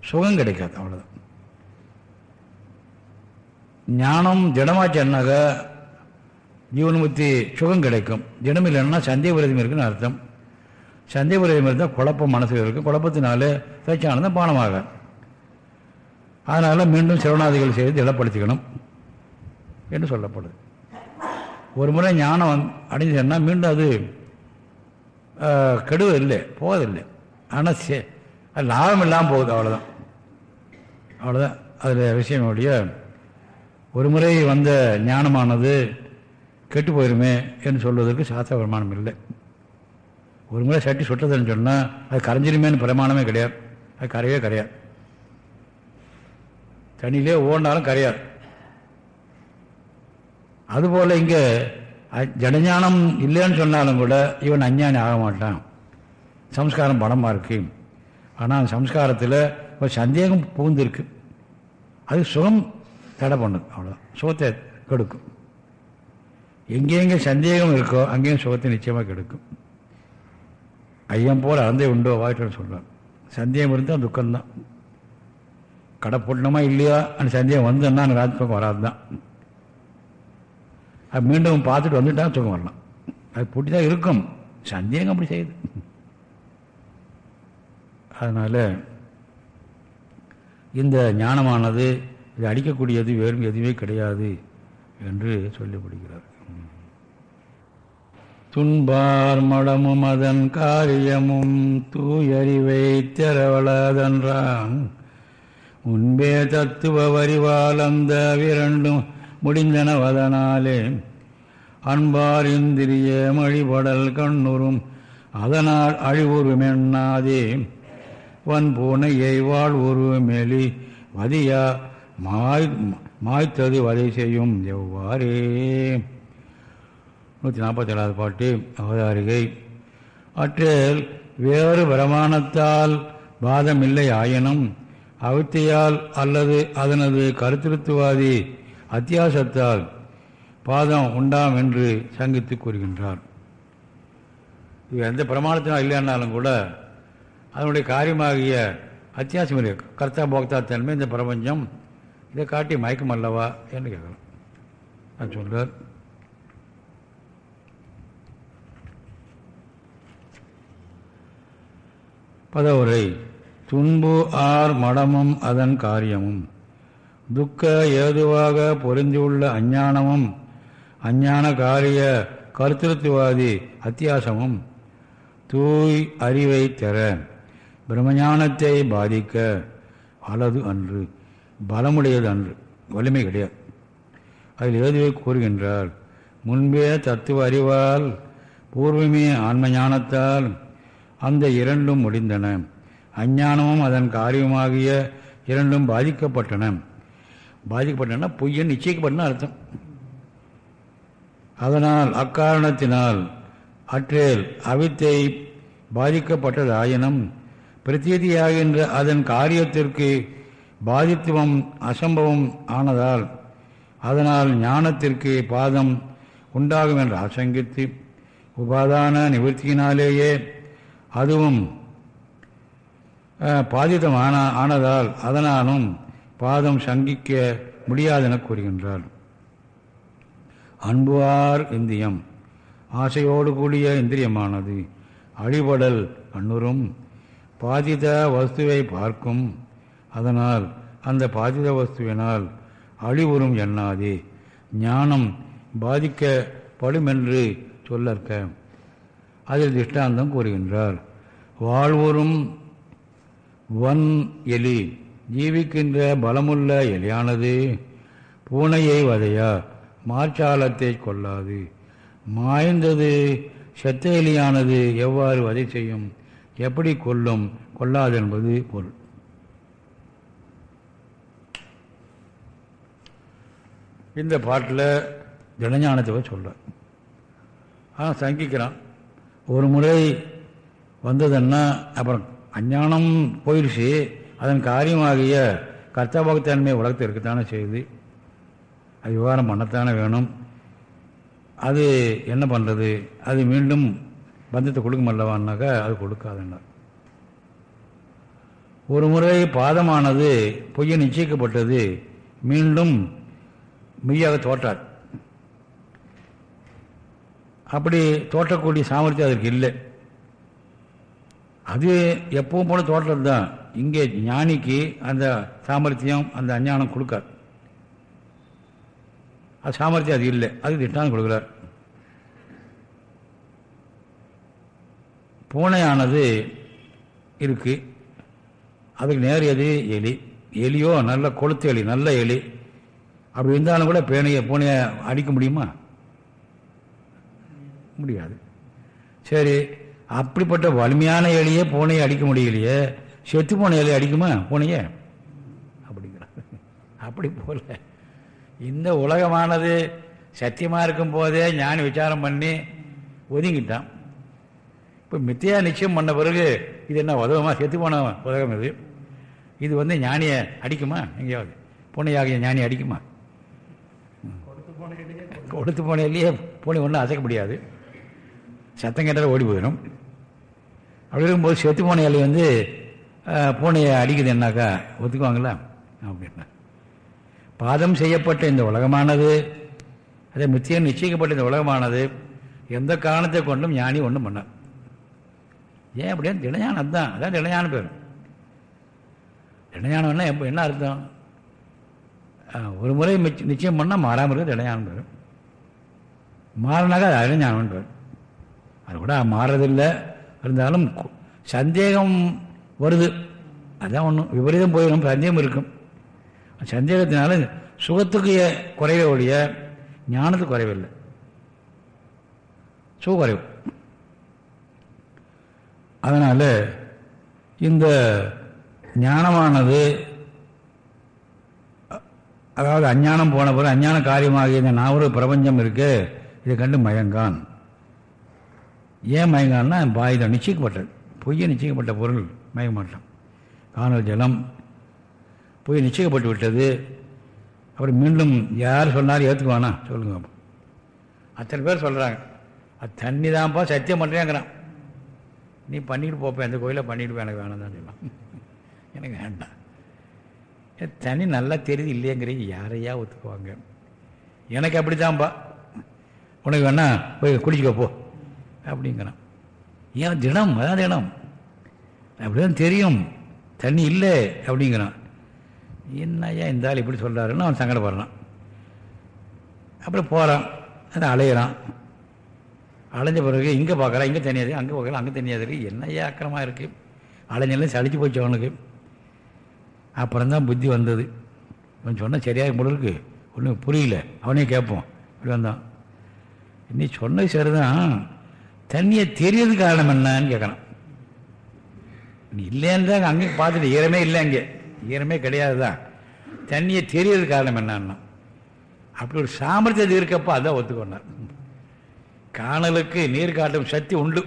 A: சுகம் கிடைக்காது. அவ்வளோதான் ஞானம் திடமாச்சன்னாக்க ஜீவன்முக்தி சுகம் கிடைக்கும். தினம் இல்லைன்னா சந்தேக விரதம் இருக்குன்னு அர்த்தம். சந்தேக விரதம் இருந்தால் குழப்பம் மனசில் இருக்கும். குழப்பத்தினால சச்சியானந்தம் பானமாக. அதனால் மீண்டும் சிவநாதிகள் செய்து திடப்படுத்திக்கணும் என்று சொல்லப்படுது. ஒரு முறை ஞானம் வந் அடைஞ்சதுன்னா மீண்டும் அது கெடுவது இல்லை போவதில்லை. ஆனால் சே அது லாபம் இல்லாமல் போகுது அவ்வளோதான் அவ்வளோதான் அதில் விஷயம் விஷயமுடைய ஒரு முறை வந்த ஞானமானது கெட்டு போயிருமே என்று சொல்வதற்கு சாஸ்திர பிரமாணம் இல்லை. ஒரு முறை சட்டி சுட்டதுன்னு சொன்னால் அது கரைஞ்சிருமேன்னு பிரமாணமே கிடையாது. அது கரையே கரையாது. தண்ணியிலே ஓடினாலும் கரையாது. அதுபோல் இங்கே ஜடஞானம் இல்லைன்னு சொன்னாலும் கூட இவன் அஞ்ஞானி ஆக மாட்டான். சம்ஸ்காரம் படமாக இருக்கு. ஆனால் சம்ஸ்காரத்தில் ஒரு சந்தேகம் புகுந்திருக்கு. அது சுகம் தடை பண்ணுது அவ்வளோதான் சுகத்தை கெடுக்கும். எங்கெங்கே சந்தேகம் இருக்கோ அங்கேயும் சுகத்தை நிச்சயமாக கெடுக்கும். ஐயம் போல் அறந்தே உண்டோ வாய்ட்டு சொல்கிறார் சந்தேகம் இருந்தால் துக்கம்தான். கடை போட்டணுமா இல்லையா? அந்த சந்தேகம் வந்ததுன்னா அந்த ராஜ்பக்கம் வராது தான் அது மீண்டும் பார்த்துட்டு வந்துட்டா சுகம் வரலாம். அது பூட்டி தான் இருக்கும். சந்தேகம் அப்படி செய்யுது. அதனால் இந்த ஞானமானது இது அடிக்கக்கூடியது வேறு எதுவுமே கிடையாது என்று சொல்லப்படுகிறார் துன்பார் மடமும் அதன் காரியமும் தூயறிவை திறவளதன்றான் முன்பே தத்துவ வரிவால் அந்த விரண்டும் முடிந்தனவதனாலே அன்பார் இந்திரிய மழிபடல் கண்ணுறும் அதனால் அழிவுறும் வன் பூனையை வாழ் மெலி வதியா மாய் மாய்த்தது வதை செய்யும் எவ்வாறே. நூற்றி நாற்பத்தி ஏழாவது பாட்டு அவதாரிகை அற்றில் வேறு பிரமாணத்தால் பாதமில்லை ஆயினும் அவித்தையால் அல்லது அதனது கருத்திருத்துவாதி அத்தியாசத்தால் பாதம் உண்டாம் என்று சங்கித்து கூறுகின்றார். இது எந்த பிரமாணத்தினால் இல்லைன்னாலும் கூட அதனுடைய காரியமாகிய அத்தியாசம் இருக்கு கர்த்தா போக்தா தன்மை இந்த பிரபஞ்சம் இதை காட்டி மயக்கம் அல்லவா என்று கேட்கலாம் நான் சொல்கிறார் பதவுரை துன்பு ஆர் மடமும் அதன் காரியமும். துக்க ஏதுவாக பொருந்தியுள்ள அஞ்ஞானமும் அஞ்ஞான காரிய கருத்திருத்துவாதி அத்தியாசமும் தூய் அறிவை தர பிரம்மஞானத்தை பாதிக்க அலது அன்று பலமுடையது அன்று வலிமை கிடையாது. அதில் ஏதுவை கூறுகின்றார் முன்பே தத்துவ அறிவால் பூர்வமே ஆன்ம ஞானத்தால் அந்த இரண்டும் முடிந்தன. அஞ்ஞானமும் அதன் காரியமாகிய இரண்டும் பாதிக்கப்பட்டன. பாதிக்கப்பட்டன பொய்யன் நிச்சயிக்கப்பட்டன அர்த்தம். அதனால் அக்காரணத்தினால் அற்றேல் அவித்தை பாதிக்கப்பட்டதாயினும் பிரதீதியாகின்ற அதன் காரியத்திற்கு பாதித்துவம் அசம்பவம் ஆனதால் அதனால் ஞானத்திற்கு பாதம் உண்டாகும் என்று ஆசங்கித்து உபாதான நிவர்த்தியினாலேயே அதுவும் பாதிதமான ஆனதால் அதனாலும் பாதம் சங்கிக்க முடியாதென கூறுகின்றார். அன்புவார் இந்தியம் ஆசையோடு கூடிய இந்திரியமானது அழிபடல் கண்ணுறும் பாதித வஸ்துவை பார்க்கும் அதனால் அந்த பாதித வஸ்துவினால் அழிவுறும் எண்ணாதே ஞானம் பாதிக்கப்படுமென்று சொல்லற்க. அதில் திஷ்டாந்தம் கூறுகின்றார். வாழ்வுறும் வன் எலி ஜீவிக்கின்ற பலமுள்ள எலியானது பூனையை வதையா மார்ச்சாலத்தை கொள்ளாது மாய்ந்தது செத்த எலியானது எவ்வாறு வதை செய்யும் எப்படி கொல்லும் கொள்ளாது என்பது பொருள். இந்த பாட்டில் தினஞானத்தை சொல்கிறார் ஆனால் சங்கிக்கிறான். ஒரு முறை வந்ததுன்னா அப்புறம் அஞ்ஞானம் போயிடுச்சு. அதன் காரியமாகிய கர்த்தபக்தன்மை உலகத்தில் இருக்கத்தானே செய்யுது. அது விவகாரம் பண்ணத்தானே வேணும். அது என்ன பண்ணுறது அது மீண்டும் பந்தத்தை கொடுக்குமல்லவான்னாக்கா அது கொடுக்காதுன்னார் ஒரு முறை பாதமானது பொய்ய நிச்சயிக்கப்பட்டது மீண்டும் மெய்யாக தோற்றார். அப்படி தோற்றக்கூடிய சாமர்த்தியம் அதற்கு இல்லை. அது எப்பவும் போல தோற்றது தான். இங்கே ஞானிக்கு அந்த சாமர்த்தியம் அந்த அஞ்ஞானம் கொடுக்காது. அது சாமர்த்தியம் அது இல்லை. அது திட்டானம் கொடுக்குறார். பூனையானது இருக்கு. அதுக்கு நேர் எது? எலி. எலியோ நல்ல கொளுத்து எலி நல்ல எலி. அப்படி இருந்தாலும் கூட பேனையை பூனையை அடிக்க முடியுமா? முடியாது. சரி அப்படிப்பட்ட வலிமையான எலியே பூனையை அடிக்க முடியலையே செத்து போன எலியை அடிக்குமா? பூனையை. அப்படிங்கிற அப்படி போல. இந்த உலகமானது சத்தியமாக இருக்கும் போதே ஞானி விசாரம் பண்ணி ஒதுங்கிட்டான். இப்போ மித்தியா நிச்சயம் பண்ண பிறகு இது என்ன உதவமா? செத்து போன உலகம் இது. இது வந்து ஞானியை அடிக்குமா? எங்கேயாவது. பூனையாகிய ஞானி அடிக்குமா? கொடுத்து போனையிலேயே பூனை ஒன்றும் அசைக்க முடியாது. சத்தம் கேட்டால் ஓடி போயிடும். அப்படி இருக்கும்போது செத்து போன இலை வந்து பூனையை அடிக்குது என்னாக்கா? ஒத்துக்குவாங்களா? அப்படின்னா. பாதம் செய்யப்பட்ட இந்த உலகமானது அதே மித்தியம் நிச்சயிக்கப்பட்ட இந்த உலகமானது எந்த காரணத்தை கொண்டும் ஞானி ஒன்றும் பண்ணார் ஏன் அப்படியே தினஞானம் அதுதான். அதான் தினஞானம் பேர். தினஞானம்னா எப்போ என்ன அர்த்தம்? ஒரு முறை நிச்சயம் பண்ணால் மாறாமல் இருக்கிறது தினஞானம் பேர். மாறினாக்கா அது அழிஞானம் பேர். அது கூட மாறுறதில்லை இருந்தாலும் சந்தேகம் வருது. அதான் ஒன்றும் விபரீதம் போயிடும் சந்தேகம் இருக்கும். சந்தேகத்தினால சுகத்துக்கு குறைவே ஒழிய ஞானத்துக்கு குறைவில்லை சுக குறைவு. அதனால் இந்த ஞானமானது அதாவது அஞ்ஞானம் போன பிறகு அஞ்ஞான காரியமாகிய இந்த நாவரு பிரபஞ்சம் இருக்கு. இதை கண்டு மயங்கான். ஏன் மயங்கான்னா பாயுதம் நிச்சயிக்கப்பட்டது பொய்ய நிச்சயிக்கப்பட்ட பொருள் மயங்க மாட்டான் காணல் ஜலம் பொய் நிச்சயிக்கப்பட்டு விட்டது. அப்புறம் மீண்டும் யார் சொன்னாலும் ஏற்றுக்குவானா சொல்லுங்க அப்போ. அத்தனை பேர் சொல்கிறாங்க அது தண்ணி தான்ப்பா சத்தியம் பண்ணுறேங்கிறான் நீ பண்ணிட்டு போப்பேன் எந்த கோயிலில் பண்ணிட்டு எனக்கு வேணாம் தான் சொல்லலாம் எனக்கு வேண்டாம். ஏ, தண்ணி நல்லா தெரியுது இல்லையங்கிறீங்க. யாரையா ஒத்துக்குவாங்க? எனக்கு அப்படித்தான்ப்பா உனக்கு வேணா போய் குடிச்சுக்கோ போ. அப்படிங்கிறான். ஏன் தினம்? அதான் தினம். அப்படிதான் தெரியும். தண்ணி இல்லை அப்படிங்கிறான். என்னையா இந்த ஆள் இப்படி சொல்கிறாருன்னு அவன் சங்கடப்படுறான். அப்புறம் போகிறான் அதை அலையிறான். அலைஞ்ச பிறகு இங்கே பார்க்குறான் இங்கே தனியாது அங்கே பார்க்குறான் அங்கே தனியாது இருக்குது என்னையா அக்கிரமாக இருக்குது அலைஞ்செல்லாம் சளிச்சு போச்சு அவனுக்கு. அப்புறம் தான் புத்தி வந்தது. அவன் சொன்னால் சரியாக முழுருக்கு ஒன்றும் புரியல. அவனே கேட்போம். இப்படி வந்தான். நீ சொன்னது சரிதான். தண்ணியை தெரியறது காரணம் என்னன்னு கேட்கணும் நீ இல்லைன்னு தான் அங்கே பார்த்துட்டு ஈரமே இல்லை அங்கே. ஈரமே கிடையாது தான் தண்ணியை தெரியறது காரணம் என்னன்னா அப்படி ஒரு சாமர்த்தியது இருக்கப்போ அதான் ஒத்துக்கொண்டார். காணலுக்கு நீர் காட்டும் சக்தி உண்டு.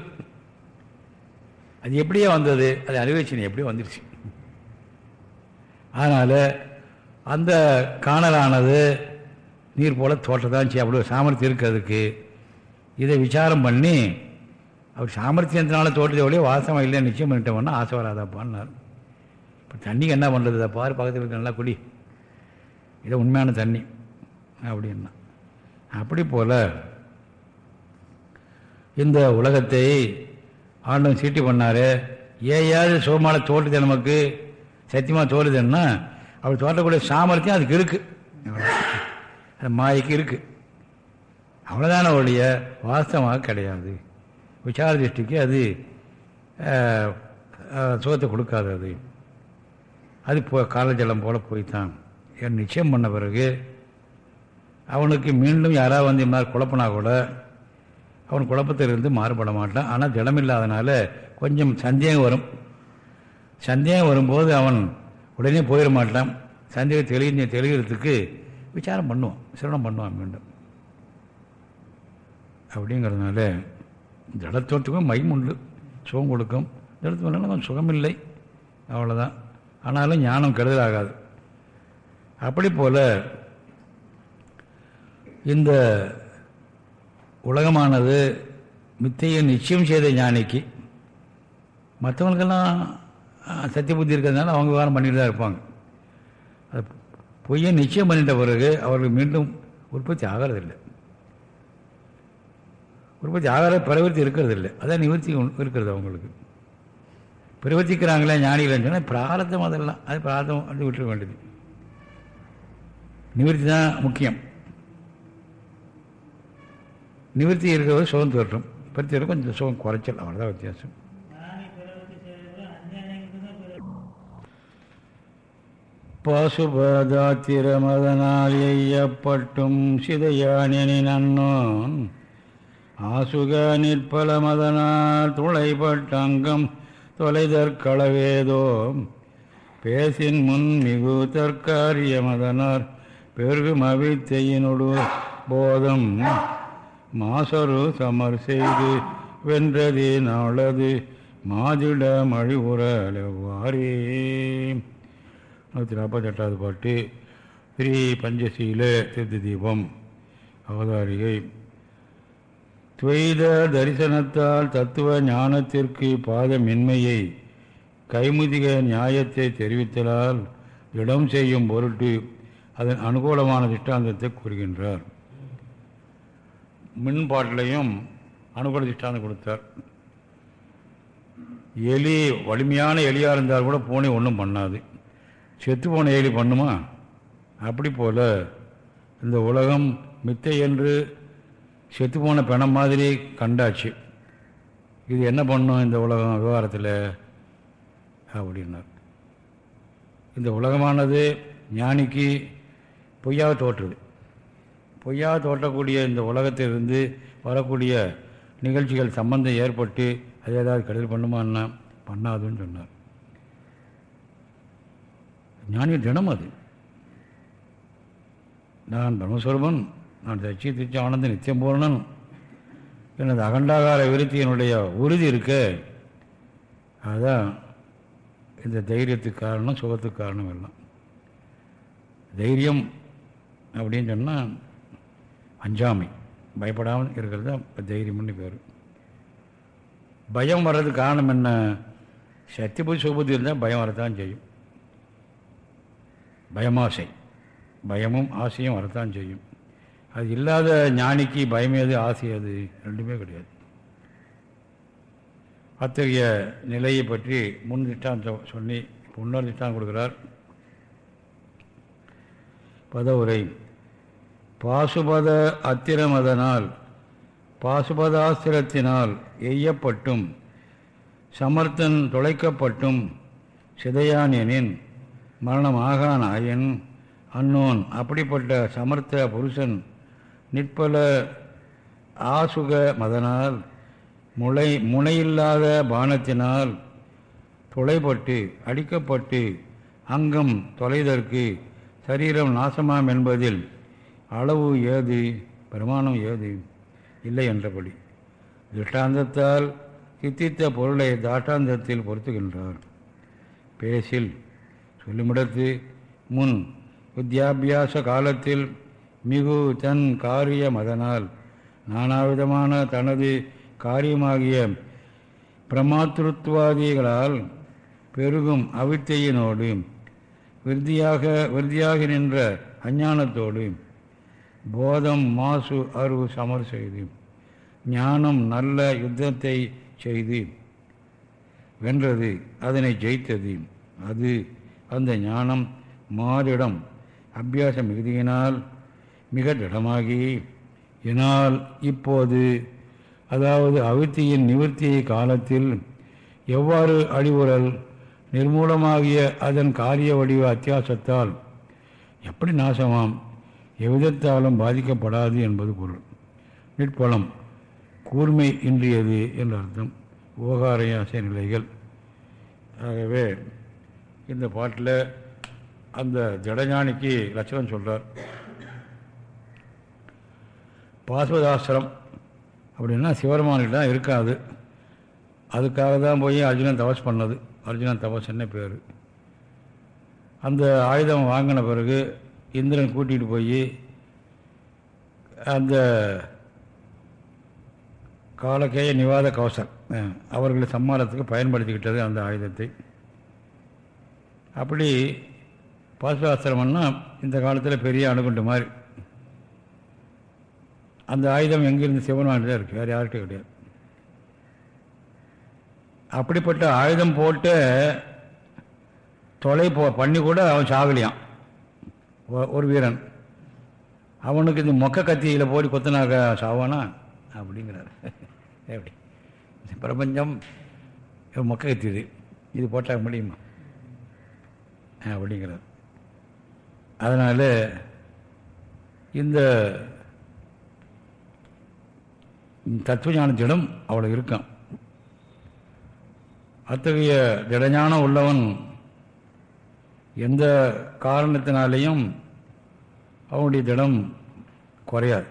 A: அது எப்படியே வந்தது? அது அனுபவிச்சு எப்படியோ வந்துருச்சு. அதனால் அந்த காணலானது நீர் போல தோட்டத்தான் செய்ய அப்படி ஒரு சாமர்த்தியம் இருக்கிறதுக்கு இதை விசாரம் பண்ணி அவர் சாமர்த்தியத்தினால தோட்டத்தை ஒழிய வாசமாக இல்லைன்னு நிச்சயம் பண்ணிட்டோம்னா ஆசை வராதாப்பான்னார் இப்போ தண்ணிக்கு என்ன பண்ணுறது இதை பாரு பக்கத்தில் இருக்க நல்லா குடி. இதை உண்மையான தண்ணி. அப்படின்னா. அப்படி போல் இந்த உலகத்தை ஆண்டவன் சீட்டி பண்ணார். ஏயாவது சுகமான தோட்டுது நமக்கு. சத்தியமாக தோறுதுன்னா அப்படி தோட்டக்கூடிய சாமர்த்தியம் அதுக்கு இருக்குது அது மாயைக்கு இருக்குது அவ்வளோதான ஒழிய வாஸ்தவமாக கிடையாது. விசார திருஷ்டிக்கு அது சுகத்தை கொடுக்காது அது. அது போ காலஜலம் போல் போய்த்தான். என் நிச்சயம் பண்ண பிறகு அவனுக்கு மீண்டும் யாராவது வந்து மாதிரி குழப்பினா கூட அவன் குழப்பத்திலிருந்து மாறுபட மாட்டான். ஆனால் திடமில்லாதனால கொஞ்சம் சந்தேகம் வரும். சந்தேகம் வரும்போது அவன் உடனே போயிட மாட்டான். சந்தேகம் தெளிஞ்ச தெளிகிறதுக்கு விசாரம் பண்ணுவான் சிரமம் பண்ணுவான் மீண்டும். அப்படிங்கிறதுனால ஜடத்துவத்துக்கும் மயம் உண்டு சுகம் கொடுக்கும். ஜடத்துவம் கொஞ்சம் சுகமில்லை. அவ்வளோதான் ஆனாலும் ஞானம் கெடுதலாகாது. அப்படி போல இந்த உலகமானது மித்தையை நிச்சயம் செய்த ஞானிக்கு மற்றவங்களுக்கெல்லாம் சத்திய புத்தி இருக்கிறதுனால அவங்க விவகாரம் பண்ணிட்டு தான் இருப்பாங்க. அது பொய்யை நிச்சயம் பண்ணிட்ட பிறகு அவர்கள் மீண்டும் உற்பத்தி ஆகிறதில்லை. உற்பத்தி ஆகாத பிரவர்த்தி இருக்கிறது இல்லை அதான் நிவர்த்தி இருக்கிறது அவங்களுக்கு. பிரவர்த்திக்கிறாங்களே ஞானிகள்னு சொன்னால் பிராரத்தம் அதெல்லாம். அது பிராரத்தம் வந்து விட்டுற வேண்டியது. நிவர்த்தி தான் முக்கியம். நிவர்த்தி இருக்கிறது சுகம் தோற்றம். பிரத்தி கொஞ்சம் சுகம் குறைச்சல். அவ்வளோதான் வித்தியாசம். பாசுபதாத்திரமதனால் எய்யப்பட்டும் சிதையானி நன்னோன் ஆசுக நிற்பல மதனால் துளைப்பட்டங்கம் தொலைதற்களவேதோ பேசின் முன் மிகு தற்காரிய மதனார் பெருகும் அவித்தையினொடு போதம். மாசரு சமர் செய்து வென்றது நாளது மாதிட மழி உரலவாரே நூற்றி நாற்பத்தெட்டாவது பாட்டு ஸ்ரீ பஞ்சசீல திருத்தி தீபம் அவதாரிகை துவைத தரிசனத்தால் தத்துவ ஞானத்திற்கு பாதமின்மையை கைமுதிக நியாயத்தை தெரிவித்தலால் இடம் செய்யும் பொருட்டு அதன் அனுகூலமான திஷ்டாந்தத்தை கூறுகின்றார். மின்பாட்டிலையும் அனுகூல திஷ்டாந்தம் கொடுத்தார். எலி வலிமையான எலியாக இருந்தால் கூட பூனை ஒன்றும் பண்ணாது. செத்து போன எலி பண்ணுமா? அப்படி போல் இந்த உலகம் மித்தை என்று செத்து போன பிணம் மாதிரி கண்டாச்சு. இது என்ன பண்ணும் இந்த உலகம் விவகாரத்தில்? அப்படின்னார். இந்த உலகமானது ஞானிக்கு பொய்யாக தோற்றுது. பொய்யாக தோற்றக்கூடிய இந்த உலகத்திலிருந்து வரக்கூடிய நிகழ்ச்சிகள் சம்பந்தம் ஏற்பட்டு அது ஏதாவது கடையில் பண்ணுமான்னா பண்ணாதுன்னு சொன்னார். ஞானிய தினம் அது. நான் பிரம்மஸ்வரூபன் நான் தச்சி திச்சு ஆனந்த நித்தியம் பூரணன். எனது அகண்டாகார விருத்தியினுடைய உறுதி இருக்க. அதுதான் இந்த தைரியத்துக்கு காரணம் சுகத்துக்கு காரணம் எல்லாம். தைரியம் அப்படின்னு சொன்னால் அஞ்சாமை. பயப்படாமல் இருக்கிறது தான் இப்போ தைரியம்னு பேர். பயம் வர்றதுக்கு காரணம் என்ன? சக்தி புத்தி சுபுத்தி இருந்தால் பயம் வரத்தான் செய்யும். பயமாசை. பயமும் ஆசையும் வரத்தான் செய்யும். அது இல்லாத ஞானிக்கு பயம் எது ரெண்டுமே கிடையாது. அத்தகைய நிலையை பற்றி முன் திஷ்டாந்தம் சொல்லி இன்னொரு திஷ்டாந்தம் கொடுக்கிறார். பதவுரை பாசுபத அத்திரமதனால் பாசுபதாஸ்திரத்தினால் எய்யப்பட்டும் சமர்த்தன் தொலைக்கப்பட்டும் சிதையானியனின் மரணம் அன்னோன். அப்படிப்பட்ட சமர்த்த புருஷன் நிற்பல ஆசுக மதனால் முளை முனையில்லாத பானத்தினால் துளைப்பட்டு அடிக்கப்பட்டு அங்கம் தொலைதற்கு சரீரம் நாசமாம் என்பதில் அளவு ஏது பிரமாணம் ஏது? இல்லை என்றபடி. திருஷ்டாந்தத்தால் சித்தித்த பொருளை தாட்டாந்தத்தில் பொருத்துகின்றார். பேசில் சொல்லுமிடத்து முன் வித்யாபியாச காலத்தில் மிகு தன் காரிய மதனால் நானாவிதமான தனது காரியமாகிய பிரமாத்திருத்வாதிகளால் பெருகும் அவித்தையினோடு விருதியாக விருதியாக நின்ற அஞ்ஞானத்தோடு போதம் மாசு அருவு சமர் செய்து ஞானம் நல்ல யுத்தத்தை செய்து வென்றது அதனை ஜெயித்தது. அது அந்த ஞானம் மாறிடம் அபியாச மிகுதியினால் மிக திடமாகி இதனால் இப்போது அதாவது அவித்தியின் நிவர்த்தி காலத்தில் எவ்வாறு அழிவுறல் நிர்மூலமாகிய அதன் காரிய வடிவ அத்தியாசத்தால் எப்படி நாசமாம் எவ்விதத்தாலும் பாதிக்கப்படாது என்பது பொருள். நிற்பலம் கூர்மை இன்றியது என்று அர்த்தம். ஓகாரையாச நிலைகள். ஆகவே இந்த பாட்டில் அந்த ஜடஞானிக்கு லட்சணம் சொல்கிறார் பாஸ்வதாசிரம் அப்படின்னா சிவருமானில் தான் இருக்காது. அதுக்காக தான் போய் அர்ஜுனன் தபஸ் பண்ணது. அர்ஜுனன் தபஸ் என்ன பேர்? அந்த ஆயுதம் வாங்கின பிறகு இந்திரன் கூட்டிகிட்டு போய் அந்த காலக்கேய நிவாத கவசம் அவர்களை சம்மானத்துக்கு பயன்படுத்திக்கிட்டது அந்த ஆயுதத்தை. அப்படி பாசுவாஸ்திரம்னா இந்த காலத்தில் பெரிய அணுகுண்டு மாதிரி. அந்த ஆயுதம் எங்கிருந்து சிவனாண்டு தான் இருக்குது வேறு யார்கிட்ட கிடையாது. அப்படிப்பட்ட ஆயுதம் போட்டு தொலை போ பண்ணி கூட அவன் சாகலியான் ஒரு வீரன். அவனுக்கு இந்த மொக்க கத்தியில் போய் கொத்தனாக்க சாவானா? அப்படிங்கிறார். எப்படி? பிரபஞ்சம். மொக்க கத்தி இது. இது போட்டால் முடியுமா? அப்படிங்கிறார். அதனால் இந்த தத்துவ திடம் அவ்வளோ இருக்கான். அத்தகைய திடஞானம் உள்ளவன் எந்த காரணத்தினாலேயும் அவனுடைய திடம் குறையாது.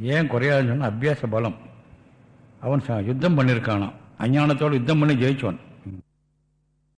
A: ஏன் குறையாதுன்னு சொன்னால் அபியாச பலம். அவன் யுத்தம் பண்ணியிருக்கானான் அஞ்ஞானத்தோடு யுத்தம் பண்ணி ஜெயிச்சவன்.